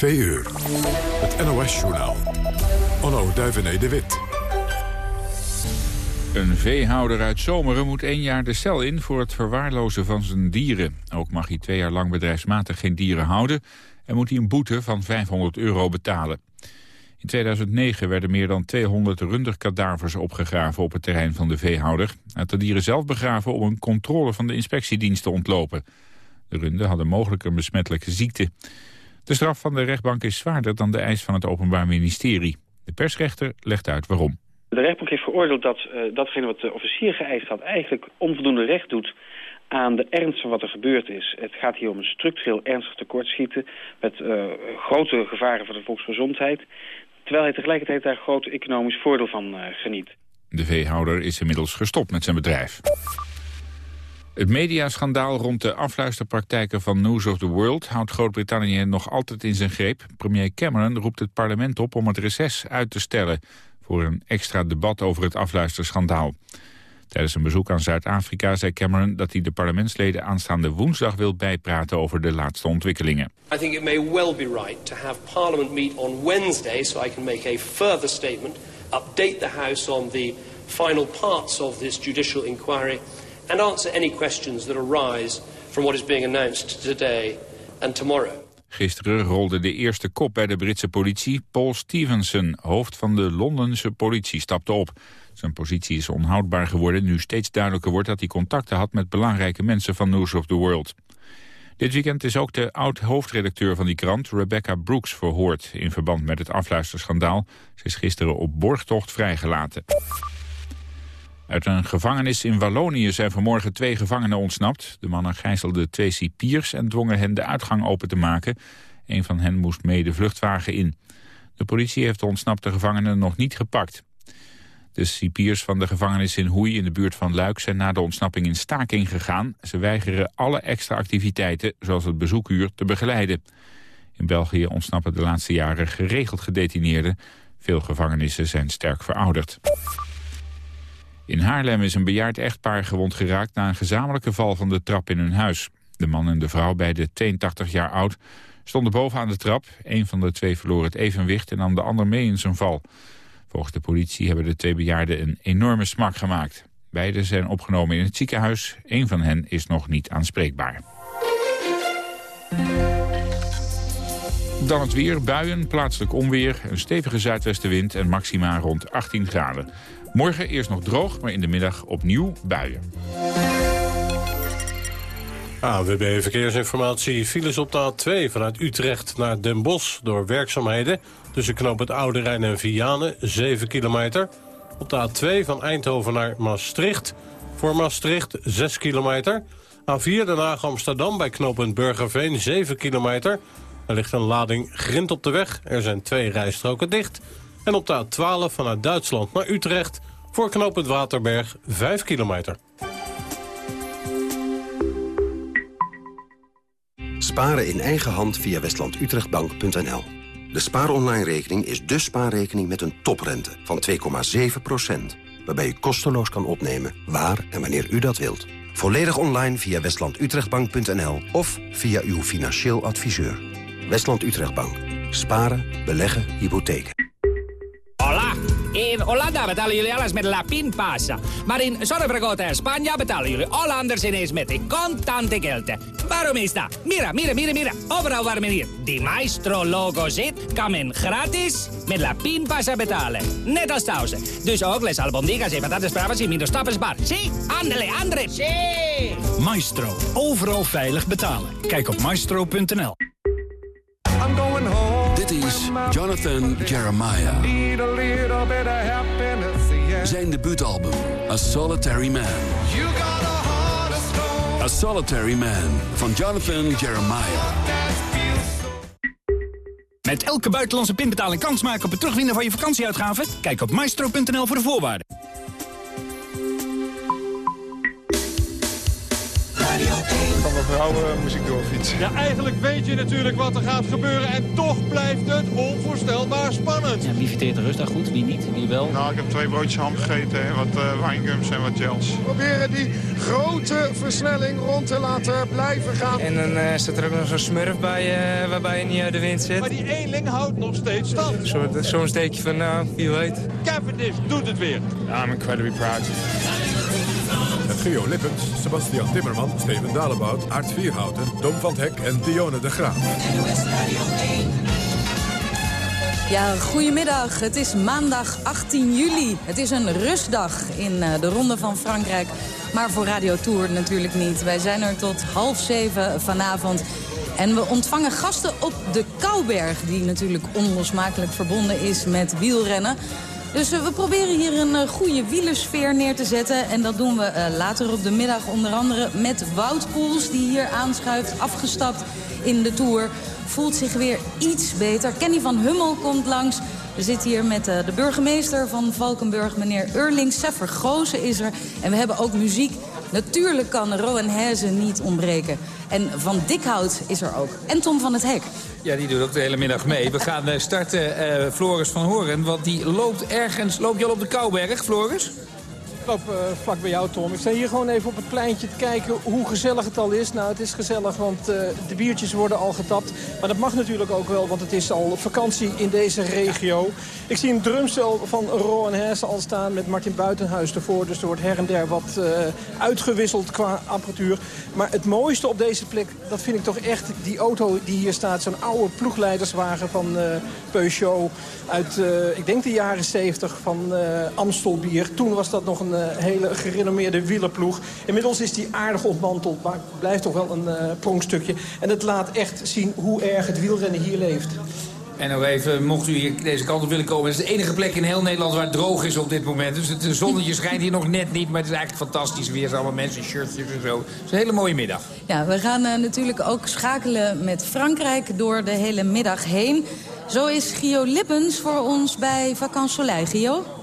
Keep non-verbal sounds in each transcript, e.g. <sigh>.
Twee uur. Het NOS-journaal. Onno Duivené de Wit. Een veehouder uit Zomeren moet één jaar de cel in voor het verwaarlozen van zijn dieren. Ook mag hij twee jaar lang bedrijfsmatig geen dieren houden... en moet hij een boete van 500 euro betalen. In 2009 werden meer dan 200 runderkadavers opgegraven op het terrein van de veehouder. Had de dieren zelf begraven om een controle van de inspectiedienst te ontlopen. De runden hadden mogelijk een besmettelijke ziekte. De straf van de rechtbank is zwaarder dan de eis van het Openbaar Ministerie. De persrechter legt uit waarom. De rechtbank heeft veroordeeld dat uh, datgene wat de officier geëist had... eigenlijk onvoldoende recht doet aan de ernst van wat er gebeurd is. Het gaat hier om een structureel ernstig tekortschieten... met uh, grote gevaren voor de volksgezondheid... terwijl hij tegelijkertijd daar groot economisch voordeel van uh, geniet. De veehouder is inmiddels gestopt met zijn bedrijf. Het mediaschandaal rond de afluisterpraktijken van News of the World... houdt Groot-Brittannië nog altijd in zijn greep. Premier Cameron roept het parlement op om het reces uit te stellen... voor een extra debat over het afluisterschandaal. Tijdens een bezoek aan Zuid-Afrika zei Cameron dat hij de parlementsleden aanstaande woensdag wil bijpraten over de laatste ontwikkelingen. I think it may well be right to have Parliament meet on Wednesday so I can make a further statement, update the House on the final parts of this judicial inquiry and answer any questions that arise from what is being announced today and tomorrow. Gisteren rolde de eerste kop bij de Britse politie. Paul Stevenson, hoofd van de Londense politie, stapte op. Zijn positie is onhoudbaar geworden nu steeds duidelijker wordt... dat hij contacten had met belangrijke mensen van News of the World. Dit weekend is ook de oud-hoofdredacteur van die krant, Rebecca Brooks, verhoord... in verband met het afluisterschandaal. Ze is gisteren op borgtocht vrijgelaten. Uit een gevangenis in Wallonië zijn vanmorgen twee gevangenen ontsnapt. De mannen gijzelden twee cipiers en dwongen hen de uitgang open te maken. Een van hen moest mee de vluchtwagen in. De politie heeft de ontsnapte gevangenen nog niet gepakt. De cipiers van de gevangenis in Hoei in de buurt van Luik zijn na de ontsnapping in staking gegaan. Ze weigeren alle extra activiteiten, zoals het bezoekuur, te begeleiden. In België ontsnappen de laatste jaren geregeld gedetineerden. Veel gevangenissen zijn sterk verouderd. In Haarlem is een bejaard echtpaar gewond geraakt na een gezamenlijke val van de trap in hun huis. De man en de vrouw, beide 82 jaar oud, stonden bovenaan de trap. Een van de twee verloor het evenwicht en nam de ander mee in zijn val. Volgens de politie hebben de twee bejaarden een enorme smak gemaakt. Beiden zijn opgenomen in het ziekenhuis. Eén van hen is nog niet aanspreekbaar. Dan het weer, buien, plaatselijk onweer, een stevige zuidwestenwind en maxima rond 18 graden. Morgen eerst nog droog, maar in de middag opnieuw buien. AWB Verkeersinformatie. Files op de A2 vanuit Utrecht naar Den Bosch door werkzaamheden. Tussen knoop het Oude Rijn en Vianen, 7 kilometer. Op de A2 van Eindhoven naar Maastricht. Voor Maastricht 6 kilometer. A4 Den Amsterdam bij knooppunt Burgerveen 7 kilometer. Er ligt een lading grind op de weg. Er zijn twee rijstroken dicht. En op de A12 vanuit Duitsland naar Utrecht... voor knooppunt Waterberg 5 kilometer. Sparen in eigen hand via westlandutrechtbank.nl. De spaaronline-rekening is de spaarrekening met een toprente van 2,7% waarbij u kosteloos kan opnemen waar en wanneer u dat wilt. Volledig online via westlandutrechtbank.nl of via uw financieel adviseur. Westland Utrechtbank. Sparen, beleggen, hypotheken. In Hollanda betalen jullie alles met La Pinpasa. Maar in Zorrebragota en Spanje betalen jullie Hollanders ineens met de contante geld. Waarom is dat? Mira, mira, mira, mira. Overal waar men hier die Maestro-logo zit, kan men gratis met La Pinpasa betalen. Net als thuis. Dus ook les albondigas en patatas bravas in minder stappen spaar. Zie, andele, andre. Zie. Maestro. Overal veilig betalen. Kijk op maestro.nl. Dit is Jonathan Jeremiah. Zijn debuutalbum, A Solitary Man. A Solitary Man, van Jonathan Jeremiah. Met elke buitenlandse pinbetaling kans maken op het terugwinnen van je vakantieuitgaven? Kijk op maestro.nl voor de voorwaarden. Oude muziek doorfietsen. Ja, eigenlijk weet je natuurlijk wat er gaat gebeuren. En toch blijft het onvoorstelbaar spannend. Ja, wie verteert de rustdag goed, wie niet, wie wel? Nou, ik heb twee broodjes ham gegeten, en wat uh, wijngums en wat gels. We proberen die grote versnelling rond te laten blijven gaan. En dan uh, staat er ook nog zo'n smurf bij uh, waarbij je niet uit de wind zit. Maar die eenling houdt nog steeds stand. Zo'n zo steekje van, nou, wie weet. Cavendish doet het weer. I'm incredibly proud. Geo Lippens, Sebastian Timmerman, Steven Dalebout, Aart Vierhouten, Dom van Hek en Dionne de Graaf. Ja, goedemiddag. Het is maandag 18 juli. Het is een rustdag in de Ronde van Frankrijk. Maar voor Radio Tour natuurlijk niet. Wij zijn er tot half zeven vanavond. En we ontvangen gasten op de Kouberg... die natuurlijk onlosmakelijk verbonden is met wielrennen. Dus uh, we proberen hier een uh, goede wielersfeer neer te zetten. En dat doen we uh, later op de middag onder andere met Wout Poels... die hier aanschuift, afgestapt in de Tour. Voelt zich weer iets beter. Kenny van Hummel komt langs. We zitten hier met de burgemeester van Valkenburg, meneer Eurling. Seffer Goosen is er. En we hebben ook muziek. Natuurlijk kan Rowan Hezen niet ontbreken. En Van Dikhout is er ook. En Tom van het Hek. Ja, die doet ook de hele middag mee. We gaan uh, starten uh, Floris van Horen, want die loopt ergens... Loop je al op de Kouberg, Floris? Loop uh, vlak bij jou, Tom. Ik sta hier gewoon even op het pleintje te kijken hoe gezellig het al is. Nou, het is gezellig, want uh, de biertjes worden al getapt. Maar dat mag natuurlijk ook wel, want het is al vakantie in deze regio. Ik zie een drumstel van Rowan Hersen al staan met Martin Buitenhuis ervoor. Dus er wordt her en der wat uh, uitgewisseld qua apparatuur. Maar het mooiste op deze plek, dat vind ik toch echt die auto die hier staat. Zo'n oude ploegleiderswagen van Peugeot uit, ik denk de jaren 70 van Amstelbier. Toen was dat nog een een hele gerenommeerde wielerploeg. Inmiddels is die aardig ontmanteld, maar het blijft toch wel een uh, pronkstukje. En het laat echt zien hoe erg het wielrennen hier leeft. En nog even, mocht u hier deze kant op willen komen... het is de enige plek in heel Nederland waar het droog is op dit moment. Dus het zonnetje schijnt hier nog net niet, maar het is eigenlijk fantastisch weer. Er zijn allemaal mensen in shirtjes en zo. Het is een hele mooie middag. Ja, we gaan uh, natuurlijk ook schakelen met Frankrijk door de hele middag heen. Zo is Gio Lippens voor ons bij Soleil. Gio?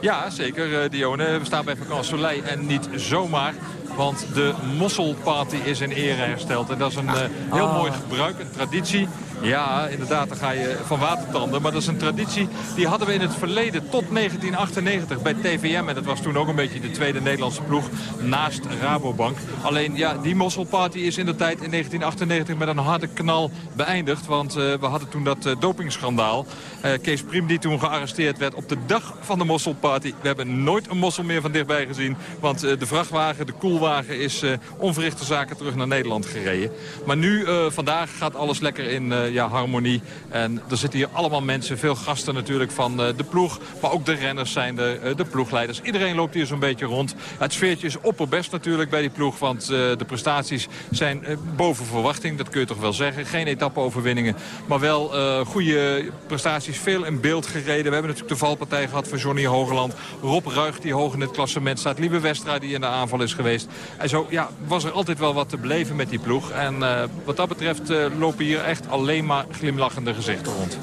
Ja, zeker, uh, Dione. We staan bij Vacances Soleil en niet zomaar. Want de mosselparty is in ere hersteld. En dat is een uh, heel oh. mooi gebruik, een traditie. Ja, inderdaad, dan ga je van watertanden. Maar dat is een traditie die hadden we in het verleden tot 1998 bij TVM. En dat was toen ook een beetje de tweede Nederlandse ploeg naast Rabobank. Alleen, ja, die mosselparty is in de tijd in 1998 met een harde knal beëindigd. Want uh, we hadden toen dat uh, dopingschandaal. Uh, Kees Priem die toen gearresteerd werd op de dag van de mosselparty. We hebben nooit een mossel meer van dichtbij gezien. Want de vrachtwagen, de koelwagen is onverrichte zaken terug naar Nederland gereden. Maar nu, vandaag, gaat alles lekker in ja, harmonie. En er zitten hier allemaal mensen, veel gasten natuurlijk van uh, de ploeg. Maar ook de renners zijn de, uh, de ploegleiders. Iedereen loopt hier zo'n beetje rond. Het sfeertje is opperbest natuurlijk bij die ploeg. Want de prestaties zijn boven verwachting. Dat kun je toch wel zeggen. Geen etappe-overwinningen. Maar wel goede prestaties. Veel in beeld gereden. We hebben natuurlijk de valpartij gehad van Johnny Hogeland. Rob Ruig die hoog in het klassement staat. Liebe Westra die in de aanval is geweest. En zo ja, was er altijd wel wat te beleven met die ploeg. En wat dat betreft lopen hier echt alleen maar glimlachende gezichten rond.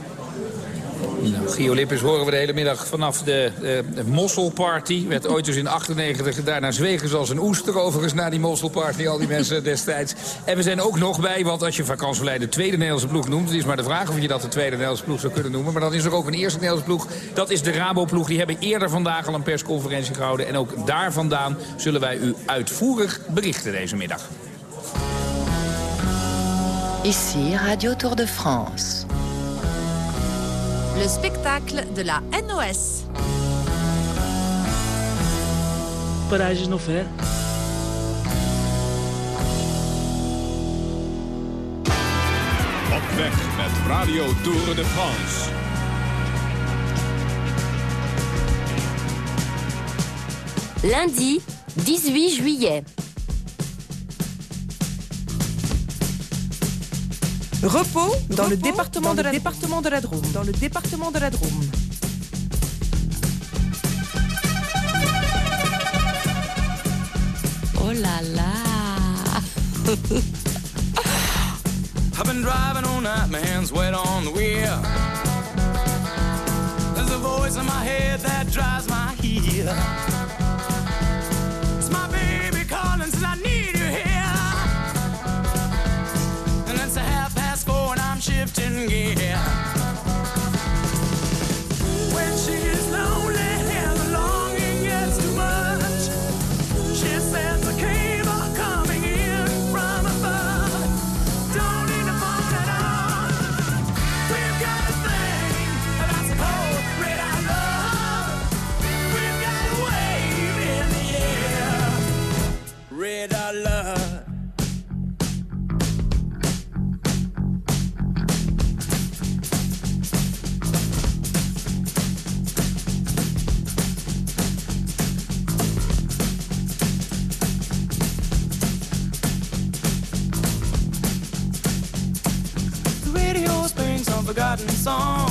Nou, Gio Lippens horen we de hele middag vanaf de, de, de Mosselparty. Werd ooit dus in 98. Daarna zwegen ze als een oester overigens na die Mosselparty. Al die mensen <laughs> destijds. En we zijn ook nog bij, want als je vakantieleid de tweede Nederlandse ploeg noemt... het is maar de vraag of je dat de tweede Nederlandse ploeg zou kunnen noemen. Maar dan is er ook een eerste Nederlandse ploeg. Dat is de Rabo-ploeg. Die hebben eerder vandaag al een persconferentie gehouden. En ook daar vandaan zullen wij u uitvoerig berichten deze middag. Ici Radio Tour de France. Le spectacle de la NOS. Parijs is nog ver. Op weg met Radio Tour de France. Lundi 18 juillet. Repos dans Repos le département, dans de, le la département de la Drôme. Dans le département de la Drôme. Oh là là <laughs> I've been driving all night, my hands wet on the wheel. There's a voice in my head that drives my heel. Song.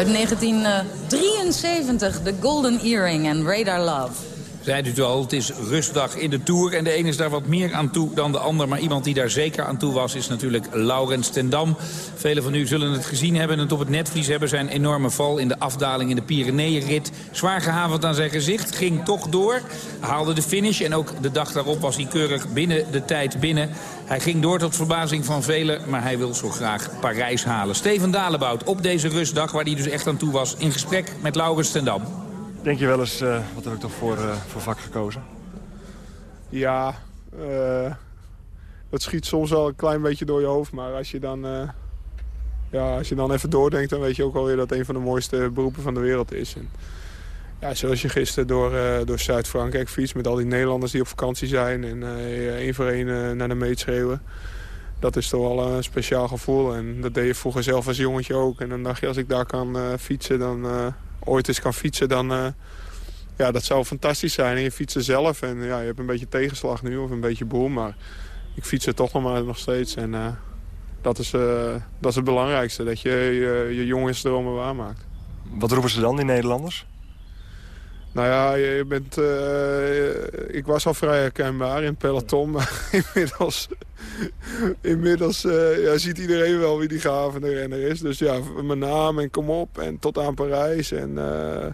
Uit 1973, The Golden Earring en Radar Love. Zei u al, het is rustdag in de Tour. En de een is daar wat meer aan toe dan de ander. Maar iemand die daar zeker aan toe was, is natuurlijk Laurens ten Dam. Velen van u zullen het gezien hebben en het op het netvlies hebben. Zijn enorme val in de afdaling in de Pyreneeënrit. Zwaar gehavend aan zijn gezicht, ging toch door. Haalde de finish en ook de dag daarop was hij keurig binnen de tijd binnen. Hij ging door tot verbazing van velen, maar hij wil zo graag Parijs halen. Steven Dalebout op deze rustdag, waar hij dus echt aan toe was... in gesprek met Laurens ten Dam. Denk je wel eens, eh, wat heb ik toch voor, eh, voor vak gekozen? Ja, eh, dat schiet soms wel een klein beetje door je hoofd. Maar als je dan, eh, ja, als je dan even doordenkt, dan weet je ook alweer dat een van de mooiste beroepen van de wereld is. En, ja, zoals je gisteren door, eh, door Zuid-Frankrijk fietst met al die Nederlanders die op vakantie zijn. En eh, één voor één eh, naar de meet schreeuwen. Dat is toch wel een speciaal gevoel. En dat deed je vroeger zelf als jongetje ook. En dan dacht je, als ik daar kan eh, fietsen, dan eh, ooit eens kan fietsen, dan... eh, ja, dat zou fantastisch zijn. En je fietst er zelf en ja, je hebt een beetje tegenslag nu of een beetje boel. Maar ik fiets er toch nog maar nog steeds. En eh, dat, is, eh, dat is het belangrijkste, dat je je, je jongensdromen waarmaakt. Wat roepen ze dan, die Nederlanders? Nou ja, je bent, eh, ik was al vrij herkenbaar in peloton, <laughs> maar inmiddels, inmiddels eh, ja, ziet iedereen wel wie die gavende renner is. Dus ja, mijn naam en kom op en tot aan Parijs. En eh,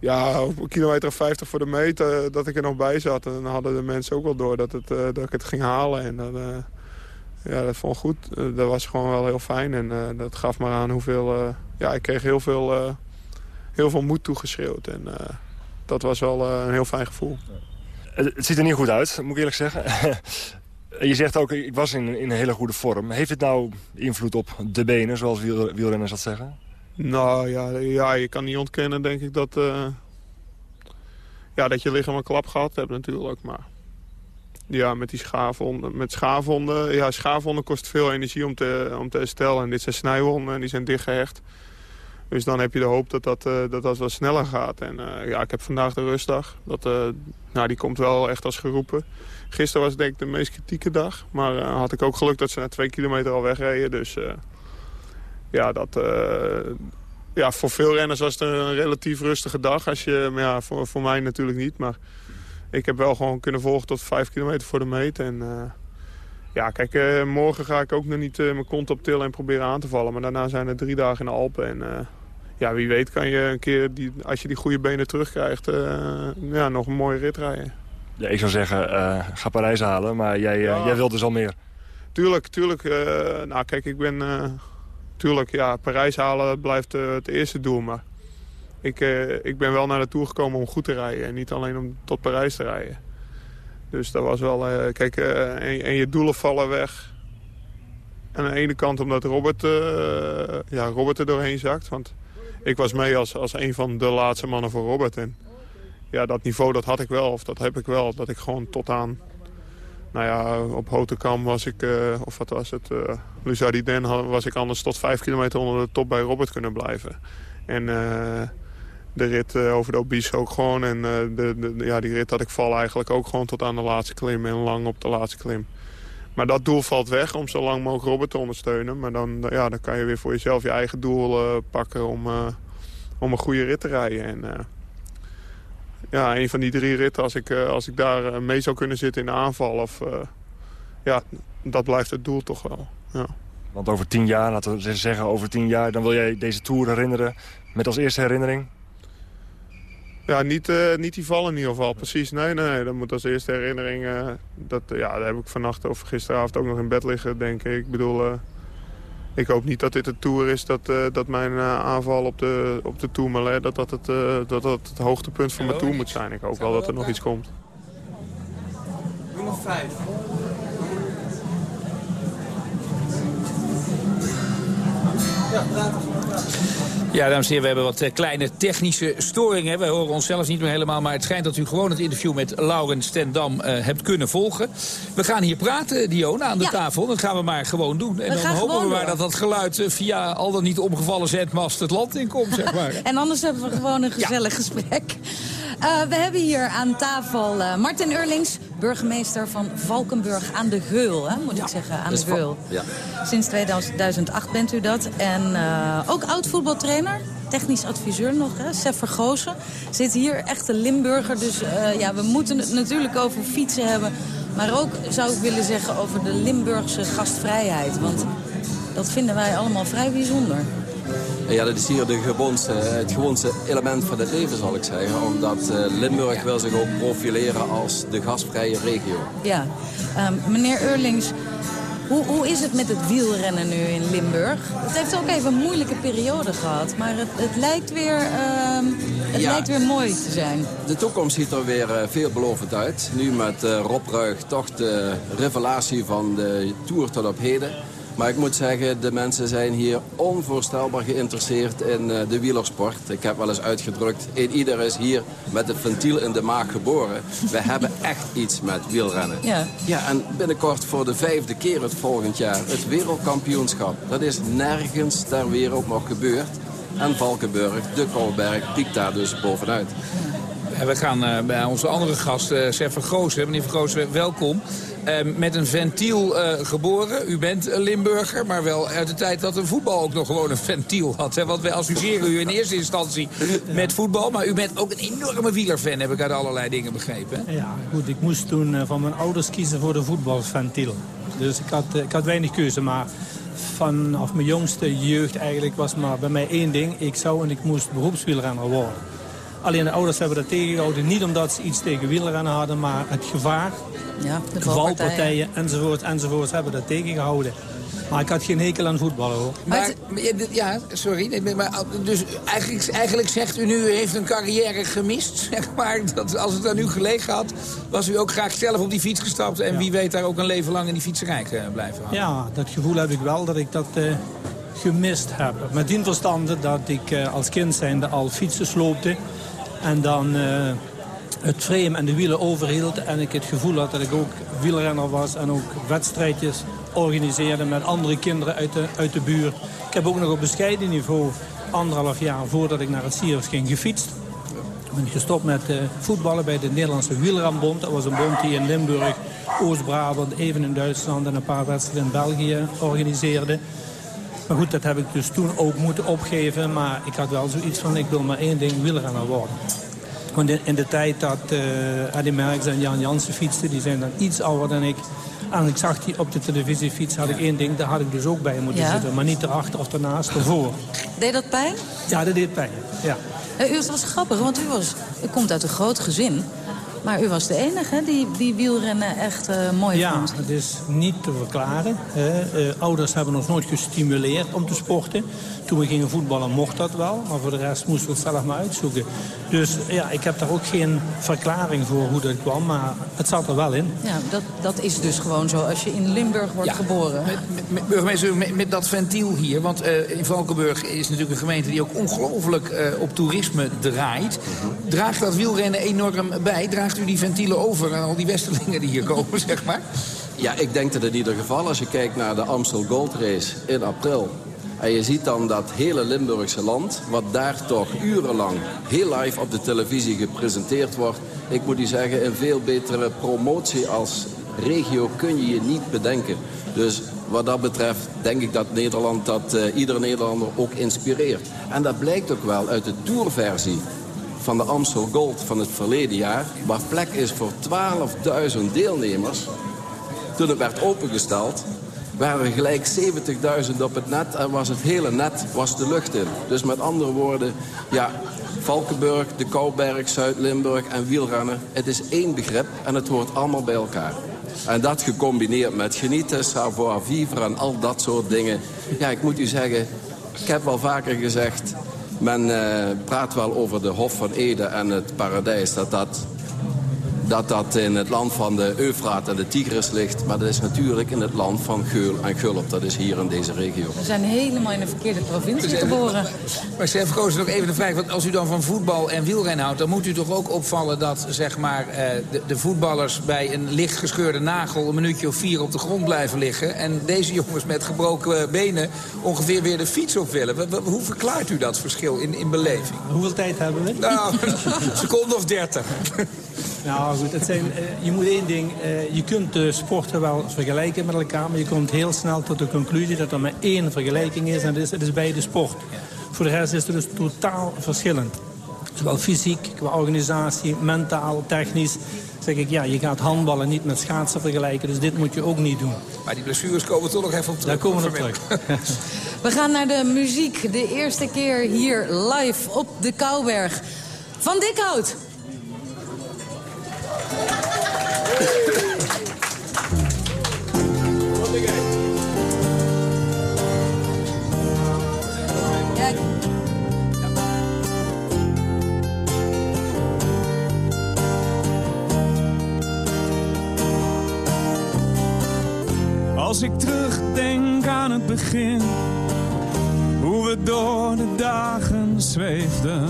ja, op kilometer of 50 voor de meter dat ik er nog bij zat. En dan hadden de mensen ook wel door dat, het, eh, dat ik het ging halen. En dat, eh, ja, dat vond ik goed. Eh, dat was gewoon wel heel fijn. En eh, dat gaf maar aan hoeveel... eh, ja, ik kreeg heel veel, eh, heel veel moed toegeschreeuwd. En eh, dat was wel eh, een heel fijn gevoel. Het, het ziet er niet goed uit, moet ik eerlijk zeggen. <laughs> je zegt ook, ik was in, in een hele goede vorm. Heeft het nou invloed op de benen, zoals wiel, wielrenners dat zeggen? Nou ja, ja, je kan niet ontkennen denk ik dat, eh, ja, dat je lichaam een klap gehad hebt natuurlijk. Maar ja, met die schaafwonden, met schaafwonden, ja, schaafwonden kost veel energie om te, om te herstellen. En dit zijn snijwonden en die zijn dichtgehecht. Dus dan heb je de hoop dat dat, eh, dat, dat wat sneller gaat. En eh, ja, ik heb vandaag de rustdag. Dat, eh, nou, die komt wel echt als geroepen. Gisteren was denk ik de meest kritieke dag. Maar had ik ook geluk dat ze na twee kilometer al wegreden. Dus ja, dat, ja, voor veel renners was het een relatief rustige dag. Als je, maar ja, voor, voor mij natuurlijk niet. Maar ik heb wel gewoon kunnen volgen tot vijf kilometer voor de meet. En ja, kijk, eh, morgen ga ik ook nog niet eh, mijn kont optillen en proberen aan te vallen. Maar daarna zijn er drie dagen in de Alpen. En eh, ja, wie weet kan je een keer, die, als je die goede benen terugkrijgt, ja, nog een mooie rit rijden. Ja, ik zou zeggen, ga Parijs halen, maar jij, jij wilt dus al meer. Tuurlijk, tuurlijk. nou, kijk, ik ben... tuurlijk, ja, Parijs halen blijft het eerste doel. Maar ik, ik ben wel naar de Tour gekomen om goed te rijden. En niet alleen om tot Parijs te rijden. Dus dat was wel... eh, kijk, eh, en, en je doelen vallen weg. Aan de ene kant omdat Robert, eh, ja, Robert er doorheen zakt. Want ik was mee als, als een van de laatste mannen voor Robert. En ja, dat niveau dat had ik wel, of dat heb ik wel. Dat ik gewoon tot aan... Nou ja, op Hotekam was ik, of wat was het, uh, Luzardiden had- was ik anders tot vijf kilometer onder de top bij Robert kunnen blijven. En de rit eh, over de Obis ook gewoon. En eh, de, de, ja, die rit had ik val eigenlijk ook gewoon tot aan de laatste klim en lang op de laatste klim. Maar dat doel valt weg om zo lang mogelijk Robert te ondersteunen. Maar dan, ja, dan kan je weer voor jezelf je eigen doel eh, pakken om, om een goede rit te rijden. En, ja, een van die drie ritten, als ik, als ik daar mee zou kunnen zitten in de aanval... Of, ja, dat blijft het doel toch wel. Ja. Want over tien jaar, laten we zeggen over tien jaar... dan wil jij deze Tour herinneren met als eerste herinnering... Ja, niet, eh, niet die vallen in ieder geval. Precies, nee, nee. Dat moet als eerste herinnering... eh, dat, eh, ja, daar heb ik vannacht of gisteravond ook nog in bed liggen, denk ik. Ik bedoel, ik hoop niet dat dit een tour is... dat, dat mijn aanval op de, op de Tourmalet... dat dat het, dat dat het hoogtepunt van mijn tour moet zijn. Ik hoop wel dat er nog iets komt. Nummer 5. Ja, praat Ja, dames en heren, we hebben wat eh, kleine technische storingen. Wij horen onszelf niet meer helemaal, maar het schijnt dat u gewoon het interview met Laurens ten Dam eh, hebt kunnen volgen. We gaan hier praten, Dione, aan de Ja. tafel. Dat gaan we maar gewoon doen. En We dan hopen we maar door. dat dat geluid eh, via al dan niet omgevallen zendmast het land in komt, zeg maar. <laughs> En anders hebben we gewoon een gezellig gesprek. Eh, we hebben hier aan tafel eh, Martin Eurlings, burgemeester van Valkenburg aan de Geul. Hè, moet ik zeggen, aan Dus de Geul. Ja. Sinds 2008 bent u dat. En eh, ook oud-voetbaltrainer, technisch adviseur nog, hè, Sef Vergozen. Zit hier, echte Limburger. Dus ja, we moeten het natuurlijk over fietsen hebben. Maar ook, zou ik willen zeggen, over de Limburgse gastvrijheid. Want dat vinden wij allemaal vrij bijzonder. Ja, dat is hier de gewoonste, het gewoonste element van het leven, zal ik zeggen. Omdat eh, Limburg wil zich ook profileren als de gastvrije regio. Ja, Ehm, meneer Eurlings, hoe, hoe is het met het wielrennen nu in Limburg? Het heeft ook even een moeilijke periode gehad, maar het, het, lijkt, weer, ehm, het Ja. lijkt weer mooi te zijn. De toekomst ziet er weer eh, veelbelovend uit. Nu met eh, Rob Ruig toch de revelatie van de Tour tot op heden. Maar ik moet zeggen, de mensen zijn hier onvoorstelbaar geïnteresseerd in eh, de wielersport. Ik heb wel eens uitgedrukt, een ieder is hier met het ventiel in de maag geboren. We hebben echt iets met wielrennen. Ja. Ja, en binnenkort voor de vijfde keer het volgend jaar het wereldkampioenschap. Dat is nergens ter wereld nog gebeurd. En Valkenburg, de Kolberg, piekt daar dus bovenuit. En we gaan eh, bij onze andere gast, eh Sef Vergozen. Meneer Vergozen, welkom. Eh, met een ventiel eh, geboren. U bent een Limburger, maar wel uit de tijd dat een voetbal ook nog gewoon een ventiel had. Hè? Want wij associëren u in eerste instantie met voetbal. Maar u bent ook een enorme wielerfan, heb ik uit allerlei dingen begrepen. Ja, goed. Ik moest toen eh, van mijn ouders kiezen voor de voetbalventiel. Dus ik had, eh, ik had weinig keuze, maar vanaf mijn jongste jeugd eigenlijk was maar bij mij één ding. Ik zou en ik moest beroepswielrenner worden. Alleen de ouders hebben dat tegengehouden. Niet omdat ze iets tegen wielrennen hadden, maar het gevaar. Ja, de valpartijen enzovoort enzovoort hebben dat tegengehouden. Maar ik had geen hekel aan voetballen hoor. Maar, ja, sorry. nee, Maar, dus eigenlijk, eigenlijk zegt u nu, u heeft een carrière gemist. <laughs> Zeg maar, dat als het aan u gelegen had, was u ook graag zelf op die fiets gestapt. En wie weet daar ook een leven lang in die fietserij eh, blijven hangen. Ja, dat gevoel heb ik wel dat ik dat eh, gemist heb. Met die verstande dat ik eh, als kind zijnde al fietsen sloopte. En dan eh, het frame en de wielen overhield. En ik het gevoel had dat ik ook wielrenner was. En ook wedstrijdjes organiseerde met andere kinderen uit de, uit de buurt. Ik heb ook nog op bescheiden niveau anderhalf jaar voordat ik naar het Sirius ging gefietst. Ik ben gestopt met eh, voetballen bij de Nederlandse Wielrenbond. Dat was een bond die in Limburg, Oost-Brabant, even in Duitsland en een paar wedstrijden in België organiseerde. Maar goed, dat heb ik dus toen ook moeten opgeven. Maar ik had wel zoiets van, ik wil maar één ding, wielrenner worden. Want in, in de tijd dat uh, Merckx en Jan Jansen fietsten, die zijn dan iets ouder dan ik. En ik zag die op de televisiefiets, had ik één ding, daar had ik dus ook bij moeten Ja. zitten. Maar niet erachter of ernaast, ervoor. Deed dat pijn? Ja, dat deed pijn, ja. Eh, u was grappig, want u, was, u komt uit een groot gezin. Maar u was de enige hè, die, die wielrennen echt eh, mooi Ja, vond. het is niet te verklaren. hè. Eh, ouders hebben ons nooit gestimuleerd om te sporten. Toen we gingen voetballen mocht dat wel. Maar voor de rest moesten we het zelf maar uitzoeken. Dus ja, ik heb daar ook geen verklaring voor hoe dat kwam. Maar het zat er wel in. Ja, dat, dat is dus gewoon zo als je in Limburg wordt geboren. Met, burgemeester, met, met dat ventiel hier, want eh, in Valkenburg is natuurlijk een gemeente die ook ongelooflijk eh, op toerisme draait. Draagt dat wielrennen enorm bij? Draagt u die ventielen over aan al die westerlingen die hier <laughs> komen, zeg maar? Ja, ik denk dat in ieder geval als je kijkt naar de Amstel Gold Race in april... en je ziet dan dat hele Limburgse land... wat daar toch urenlang heel live op de televisie gepresenteerd wordt... ik moet u zeggen, een veel betere promotie als regio kun je je niet bedenken. Dus wat dat betreft denk ik dat Nederland dat eh, iedere Nederlander ook inspireert. En dat blijkt ook wel uit de tourversie van de Amstel Gold van het verleden jaar... waar plek is voor 12.000 deelnemers. Toen het werd opengesteld, waren gelijk 70.000 op het net... en was het hele net was de lucht in. Dus met andere woorden, ja, Valkenburg, de Kouberg, Zuid-Limburg en wielrennen... het is één begrip en het hoort allemaal bij elkaar. En dat gecombineerd met genieten, savoir-vivre en al dat soort dingen. Ja, ik moet u zeggen, ik heb wel vaker gezegd... men eh, praat wel over de Hof van Ede en het paradijs... dat dat dat dat in het land van de Eufraat en de Tigris ligt. Maar dat is natuurlijk in het land van Geul en Gulp. Dat is hier in deze regio. We zijn helemaal in de verkeerde provincie geboren. Maar Stef Goos, nog even een vraag. Want als u dan van voetbal en wielrennen houdt... dan moet u toch ook opvallen dat zeg maar, eh, de, de voetballers... bij een licht gescheurde nagel een minuutje of vier op de grond blijven liggen... en deze jongens met gebroken benen ongeveer weer de fiets op willen. Hoe verklaart u dat verschil in, in beleving? Hoeveel tijd hebben we? Nou, <laughs> een seconde of dertig. Nou goed, het zijn, eh, je moet één ding... eh, je kunt de sporten wel vergelijken met elkaar... maar je komt heel snel tot de conclusie dat er maar één vergelijking is... en dat is, het is bij de sport. Voor de rest is het dus totaal verschillend. Zowel fysiek, qua organisatie, mentaal, technisch. Zeg ik, ja, je gaat handballen niet met schaatsen vergelijken... dus dit moet je ook niet doen. Maar die blessures komen toch nog even op terug. Daar komen we op terug. <laughs> We gaan naar de muziek. De eerste keer hier live op de Kouberg. Van Dikhout. Als ik terugdenk aan het begin, hoe we door de dagen zweefden.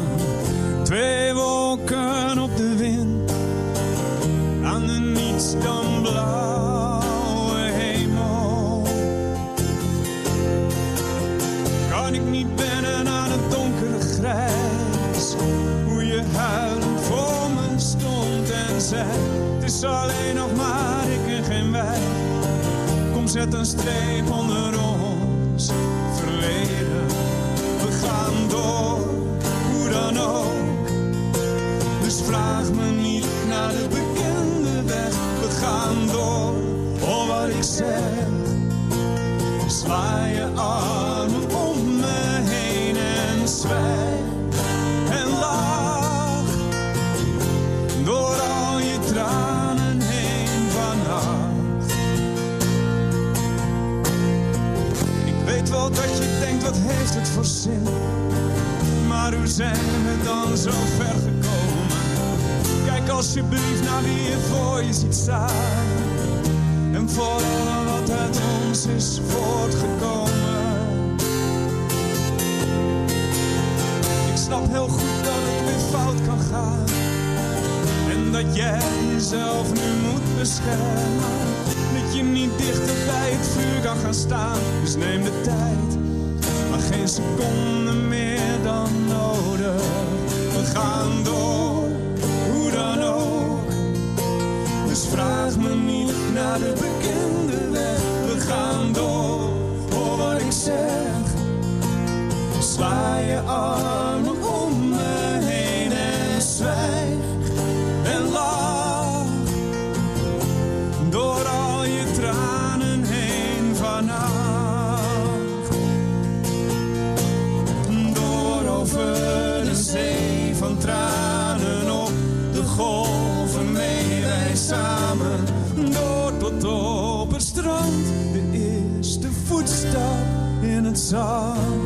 Twee wolken op de wind, aan de niets dan blauwe hemel. Kan ik niet wennen aan het donkere grijs, hoe je huilend voor me stond en zei, het is alleen nog maar zet een streep onder ons verleden. We gaan door, hoe dan ook. Dus vraag me niet naar de bekende weg. We gaan door, hoor wat ik zeg. Sla je armen dat je denkt, wat heeft het voor zin? Maar hoe zijn we dan zo ver gekomen? Kijk alsjeblieft naar wie je voor je ziet staan. En voor wat uit ons is voortgekomen. Ik snap heel goed dat het weer fout kan gaan. En dat jij jezelf nu moet beschermen. Je niet dichter bij het vuur kan gaan staan. Dus neem de tijd, maar geen seconde meer dan nodig. We gaan door, hoe dan ook. Dus vraag me niet naar de bekende weg. We gaan door, hoor wat ik zeg. Sla je armen in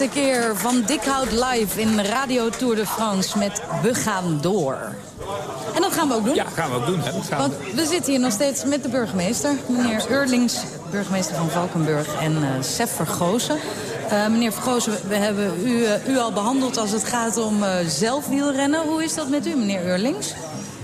eerste keer van Dikhout live in Radio Tour de France met We gaan door. En dat gaan we ook doen. Ja, gaan we ook doen. Hè. Gaan Want we- zitten hier nog steeds met de burgemeester, meneer Eurlings, burgemeester van Valkenburg en eh Sef Vergozen. Eh, meneer Vergozen, we hebben u, eh, u al behandeld als het gaat om eh zelfwielrennen. Hoe is dat met u, meneer Eurlings?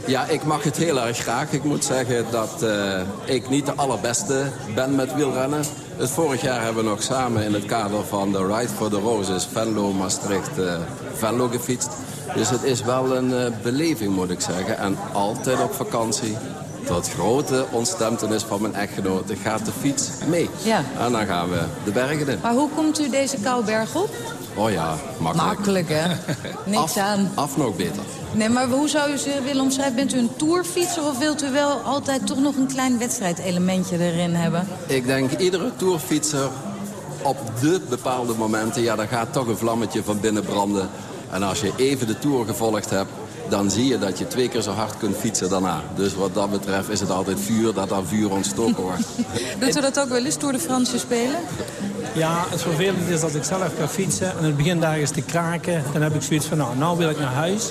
Ja, ik mag het heel erg graag. Ik moet zeggen dat eh, ik niet de allerbeste ben met wielrennen. Het vorig jaar hebben we nog samen in het kader van de Ride for the Roses... Venlo, Maastricht, eh, Venlo gefietst. Dus het is wel een eh, beleving, moet ik zeggen. En altijd op vakantie. Tot grote ontstemtenis van mijn echtgenote gaat de fiets mee. Ja. En dan gaan we de bergen in. Maar hoe komt u deze kouberg op? Oh ja, makkelijk. Makkelijk, hè? <laughs> Niks Af, aan. af nog beter. Nee, maar hoe zou u ze willen omschrijven? Bent u een tourfietser of wilt u wel altijd toch nog een klein wedstrijdelementje erin hebben? Ik denk iedere tourfietser op de bepaalde momenten... ja, daar gaat toch een vlammetje van binnen branden. En als je even de tour gevolgd hebt... dan zie je dat je twee keer zo hard kunt fietsen daarna. Dus wat dat betreft is het altijd vuur dat aan vuur ontstoken wordt. <laughs> Doet u dat ook wel eens, Tour de France spelen? Ja, het vervelende is dat ik zelf ga fietsen en het begint daar eens te kraken. Dan heb ik zoiets van, nou, nou wil ik naar huis.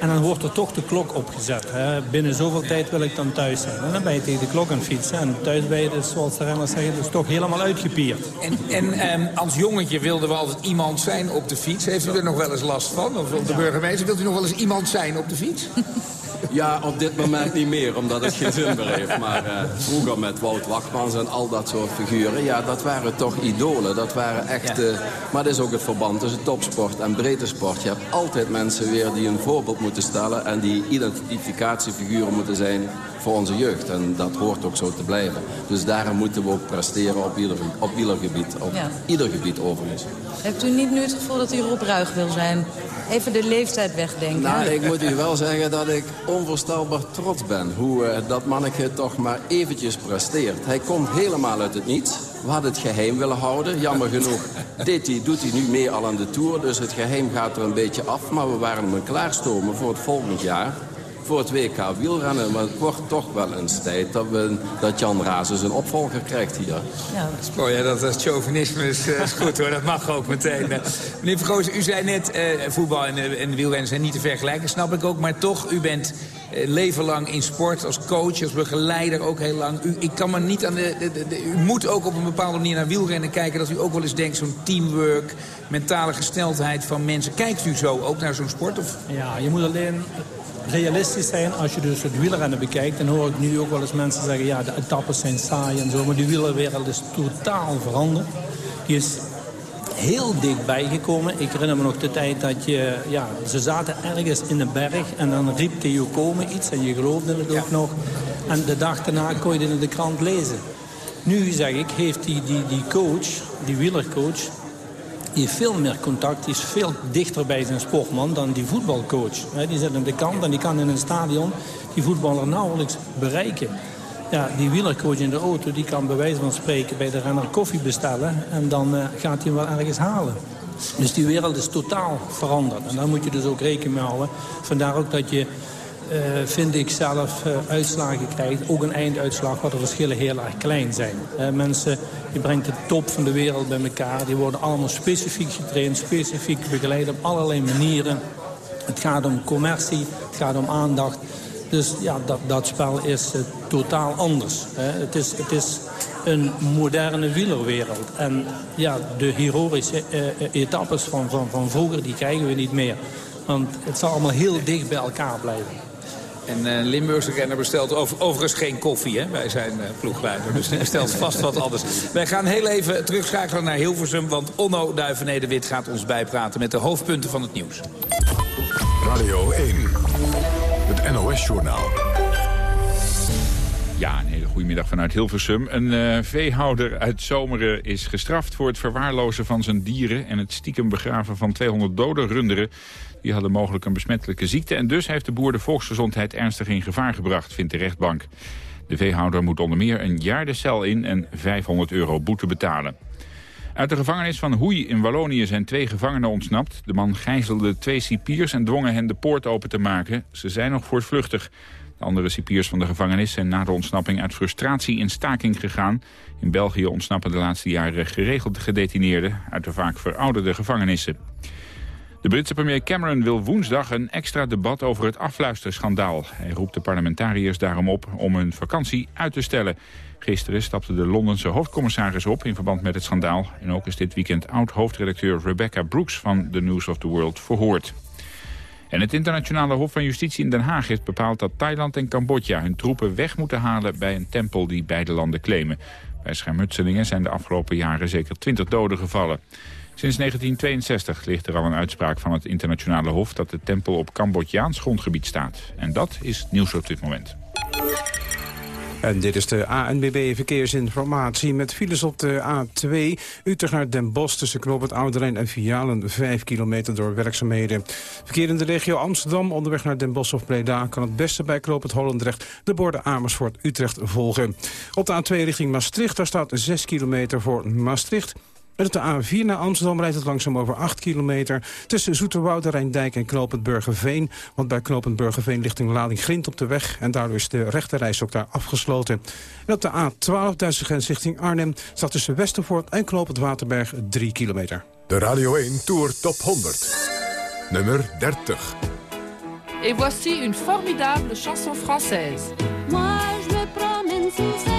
En dan wordt er toch de klok opgezet. Hè. Binnen zoveel tijd wil ik dan thuis zijn. En dan ben je tegen de klok aan het fietsen. En thuis ben je, dus, zoals de renners zeggen, dus toch helemaal uitgepierd. En, en ehm, als jongetje wilden we altijd iemand zijn op de fiets. Heeft u er nog wel eens last van? Of op de burgemeester, wilt u nog wel eens iemand zijn op de fiets? <laughs> Ja, op dit moment niet meer, omdat het geen zin meer heeft. Maar eh, vroeger met Wout Wachtmans en al dat soort figuren... ja, dat waren toch idolen. Dat waren echt... eh, maar dat is ook het verband tussen topsport en breedte sport. Je hebt altijd mensen weer die een voorbeeld moeten stellen... en die identificatiefiguren moeten zijn voor onze jeugd. En dat hoort ook zo te blijven. Dus daarom moeten we ook presteren op ieder, op ieder gebied. Op Ja. ieder gebied overigens. Hebt u niet nu het gevoel dat u Rob Ruig wil zijn? Even de leeftijd wegdenken. Nou, ik moet u wel zeggen dat ik onvoorstelbaar trots ben. Hoe eh, dat manneke toch maar eventjes presteert. Hij komt helemaal uit het niets. We hadden het geheim willen houden. Jammer genoeg <laughs> deed hij, doet hij nu mee al aan de Tour. Dus het geheim gaat er een beetje af. Maar we waren hem klaarstomen voor het volgend jaar. Voor het WK wielrennen. Maar het wordt toch wel eens tijd dat, we, dat Jan Razes een opvolger krijgt hier. Ja. Oh ja, dat, dat chauvinisme is, eh, is goed hoor, dat mag ook meteen. Eh, meneer Vergozen, u zei net, eh, voetbal en, en wielrennen zijn niet te vergelijken, snap ik ook. Maar toch, u bent leven lang in sport, als coach, als begeleider ook heel lang. U, ik kan me niet aan de, de, de- de- U moet ook op een bepaalde manier naar wielrennen kijken... dat u ook wel eens denkt, zo'n teamwork, mentale gesteldheid van mensen. Kijkt u zo ook naar zo'n sport? Of? Ja, je moet alleen realistisch zijn als je dus het wielrennen bekijkt. Dan hoor ik nu ook wel eens mensen zeggen, ja, de etappes zijn saai en zo. Maar die wielerwereld is totaal veranderd. Die is heel dichtbij gekomen. Ik herinner me nog de tijd dat je, ja, ze zaten ergens in een berg en dan riep Theo Komen iets en je geloofde het ook nog. En de dag daarna kon je het in de krant lezen. Nu zeg ik, heeft die, die, die coach, die wielercoach, die veel meer contact, is veel dichter bij zijn sportman dan die voetbalcoach. Die zit aan de kant en die kan in een stadion die voetballer nauwelijks bereiken. Ja, die wielercoach in de auto die kan bij wijze van spreken bij de renner koffie bestellen... en dan eh, gaat hij hem wel ergens halen. Dus die wereld is totaal veranderd. En daar moet je dus ook rekening mee houden. Vandaar ook dat je, eh, vind ik zelf, eh, uitslagen krijgt. Ook een einduitslag waar de verschillen heel erg klein zijn. Eh, mensen, je brengt de top van de wereld bij elkaar. Die worden allemaal specifiek getraind, specifiek begeleid op allerlei manieren. Het gaat om commercie, het gaat om aandacht. Dus ja, dat, dat spel is totaal anders. Het, is, het is een moderne wielerwereld. En ja, de heroïsche etappes van, van, van vroeger, die krijgen we niet meer. Want het zal allemaal heel dicht bij elkaar blijven. En uh, Limburgse renner bestelt over, overigens geen koffie hè, bij zijn uh, ploegleider. Dus die bestelt <laughs> vast wat anders. Wij gaan heel even terugschakelen naar Hilversum... want Onno Duivenede-Wit gaat ons bijpraten met de hoofdpunten van het nieuws. Radio 1, het NOS-journaal. Ja, een hele goede middag vanuit Hilversum. Een uh, veehouder uit Zomeren is gestraft voor het verwaarlozen van zijn dieren... en het stiekem begraven van 200 dode runderen. Die hadden mogelijk een besmettelijke ziekte... en dus heeft de boer de volksgezondheid ernstig in gevaar gebracht, vindt de rechtbank. De veehouder moet onder meer een jaar de cel in en 500 euro boete betalen. Uit de gevangenis van Hoei in Wallonië zijn twee gevangenen ontsnapt. De man gijzelde twee cipiers en dwongen hen de poort open te maken. Ze zijn nog voortvluchtig. De andere cipiers van de gevangenis zijn na de ontsnapping uit frustratie in staking gegaan. In België ontsnappen de laatste jaren geregeld gedetineerden uit de vaak verouderde gevangenissen. De Britse premier Cameron wil woensdag een extra debat over het afluisterschandaal. Hij roept de parlementariërs daarom op om hun vakantie uit te stellen. Gisteren stapte de Londense hoofdcommissaris op in verband met het schandaal. En ook is dit weekend oud-hoofdredacteur Rebecca Brooks van The News of the World verhoord. En het internationale Hof van Justitie in Den Haag heeft bepaald dat Thailand en Cambodja hun troepen weg moeten halen bij een tempel die beide landen claimen. Bij schermutselingen zijn de afgelopen jaren zeker 20 doden gevallen. Sinds 1962 ligt er al een uitspraak van het internationale hof dat de tempel op Cambodjaans grondgebied staat. En dat is nieuws op dit moment. En dit is de ANBB Verkeersinformatie met files op de A2. Utrecht naar Den Bosch tussen Knoop het Ouderijn en Vialen. 5 kilometer door werkzaamheden. Verkeer in de regio Amsterdam onderweg naar Den Bosch of Breda... kan het beste bij Knoop het Holendrecht de borden Amersfoort Utrecht volgen. Op de A2 richting Maastricht daar staat 6 kilometer voor Maastricht... En op de A4 naar Amsterdam rijdt het langzaam over 8 kilometer... tussen Zoeterwoude, Rijndijk en Knopend Burgerveen. Want bij Knopend Burgerveen ligt een lading grind op de weg... en daardoor is de rechterreis ook daar afgesloten. En op de A12 Duitse grens richting Arnhem... staat tussen Westervoort en Knopend Waterberg 3 kilometer. De Radio 1 Tour Top 100. Nummer 30. Et voici une formidable chanson française. Moi, je me promène sous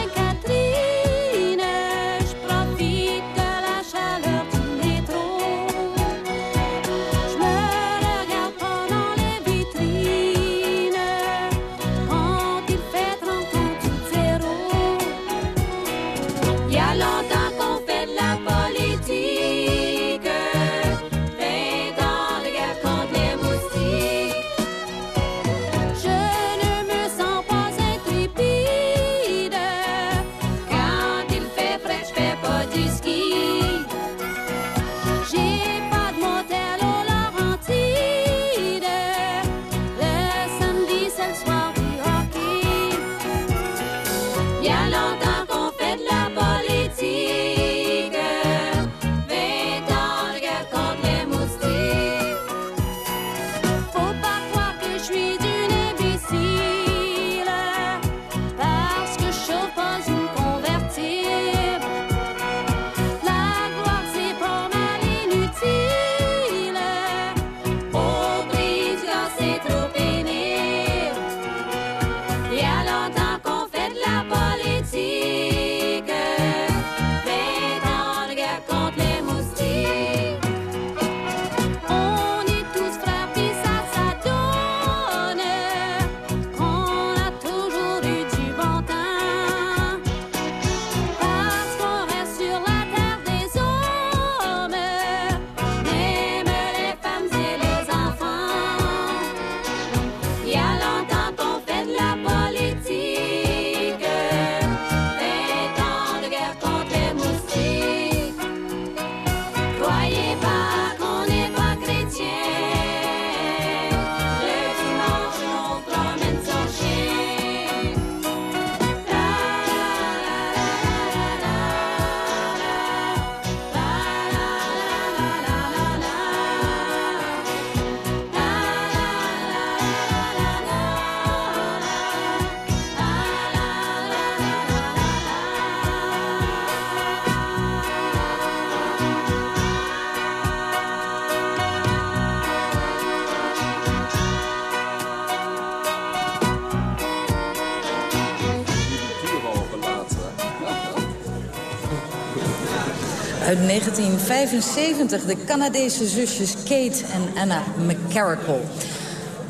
1975, de Canadese zusjes Kate en Anna McCarrickle.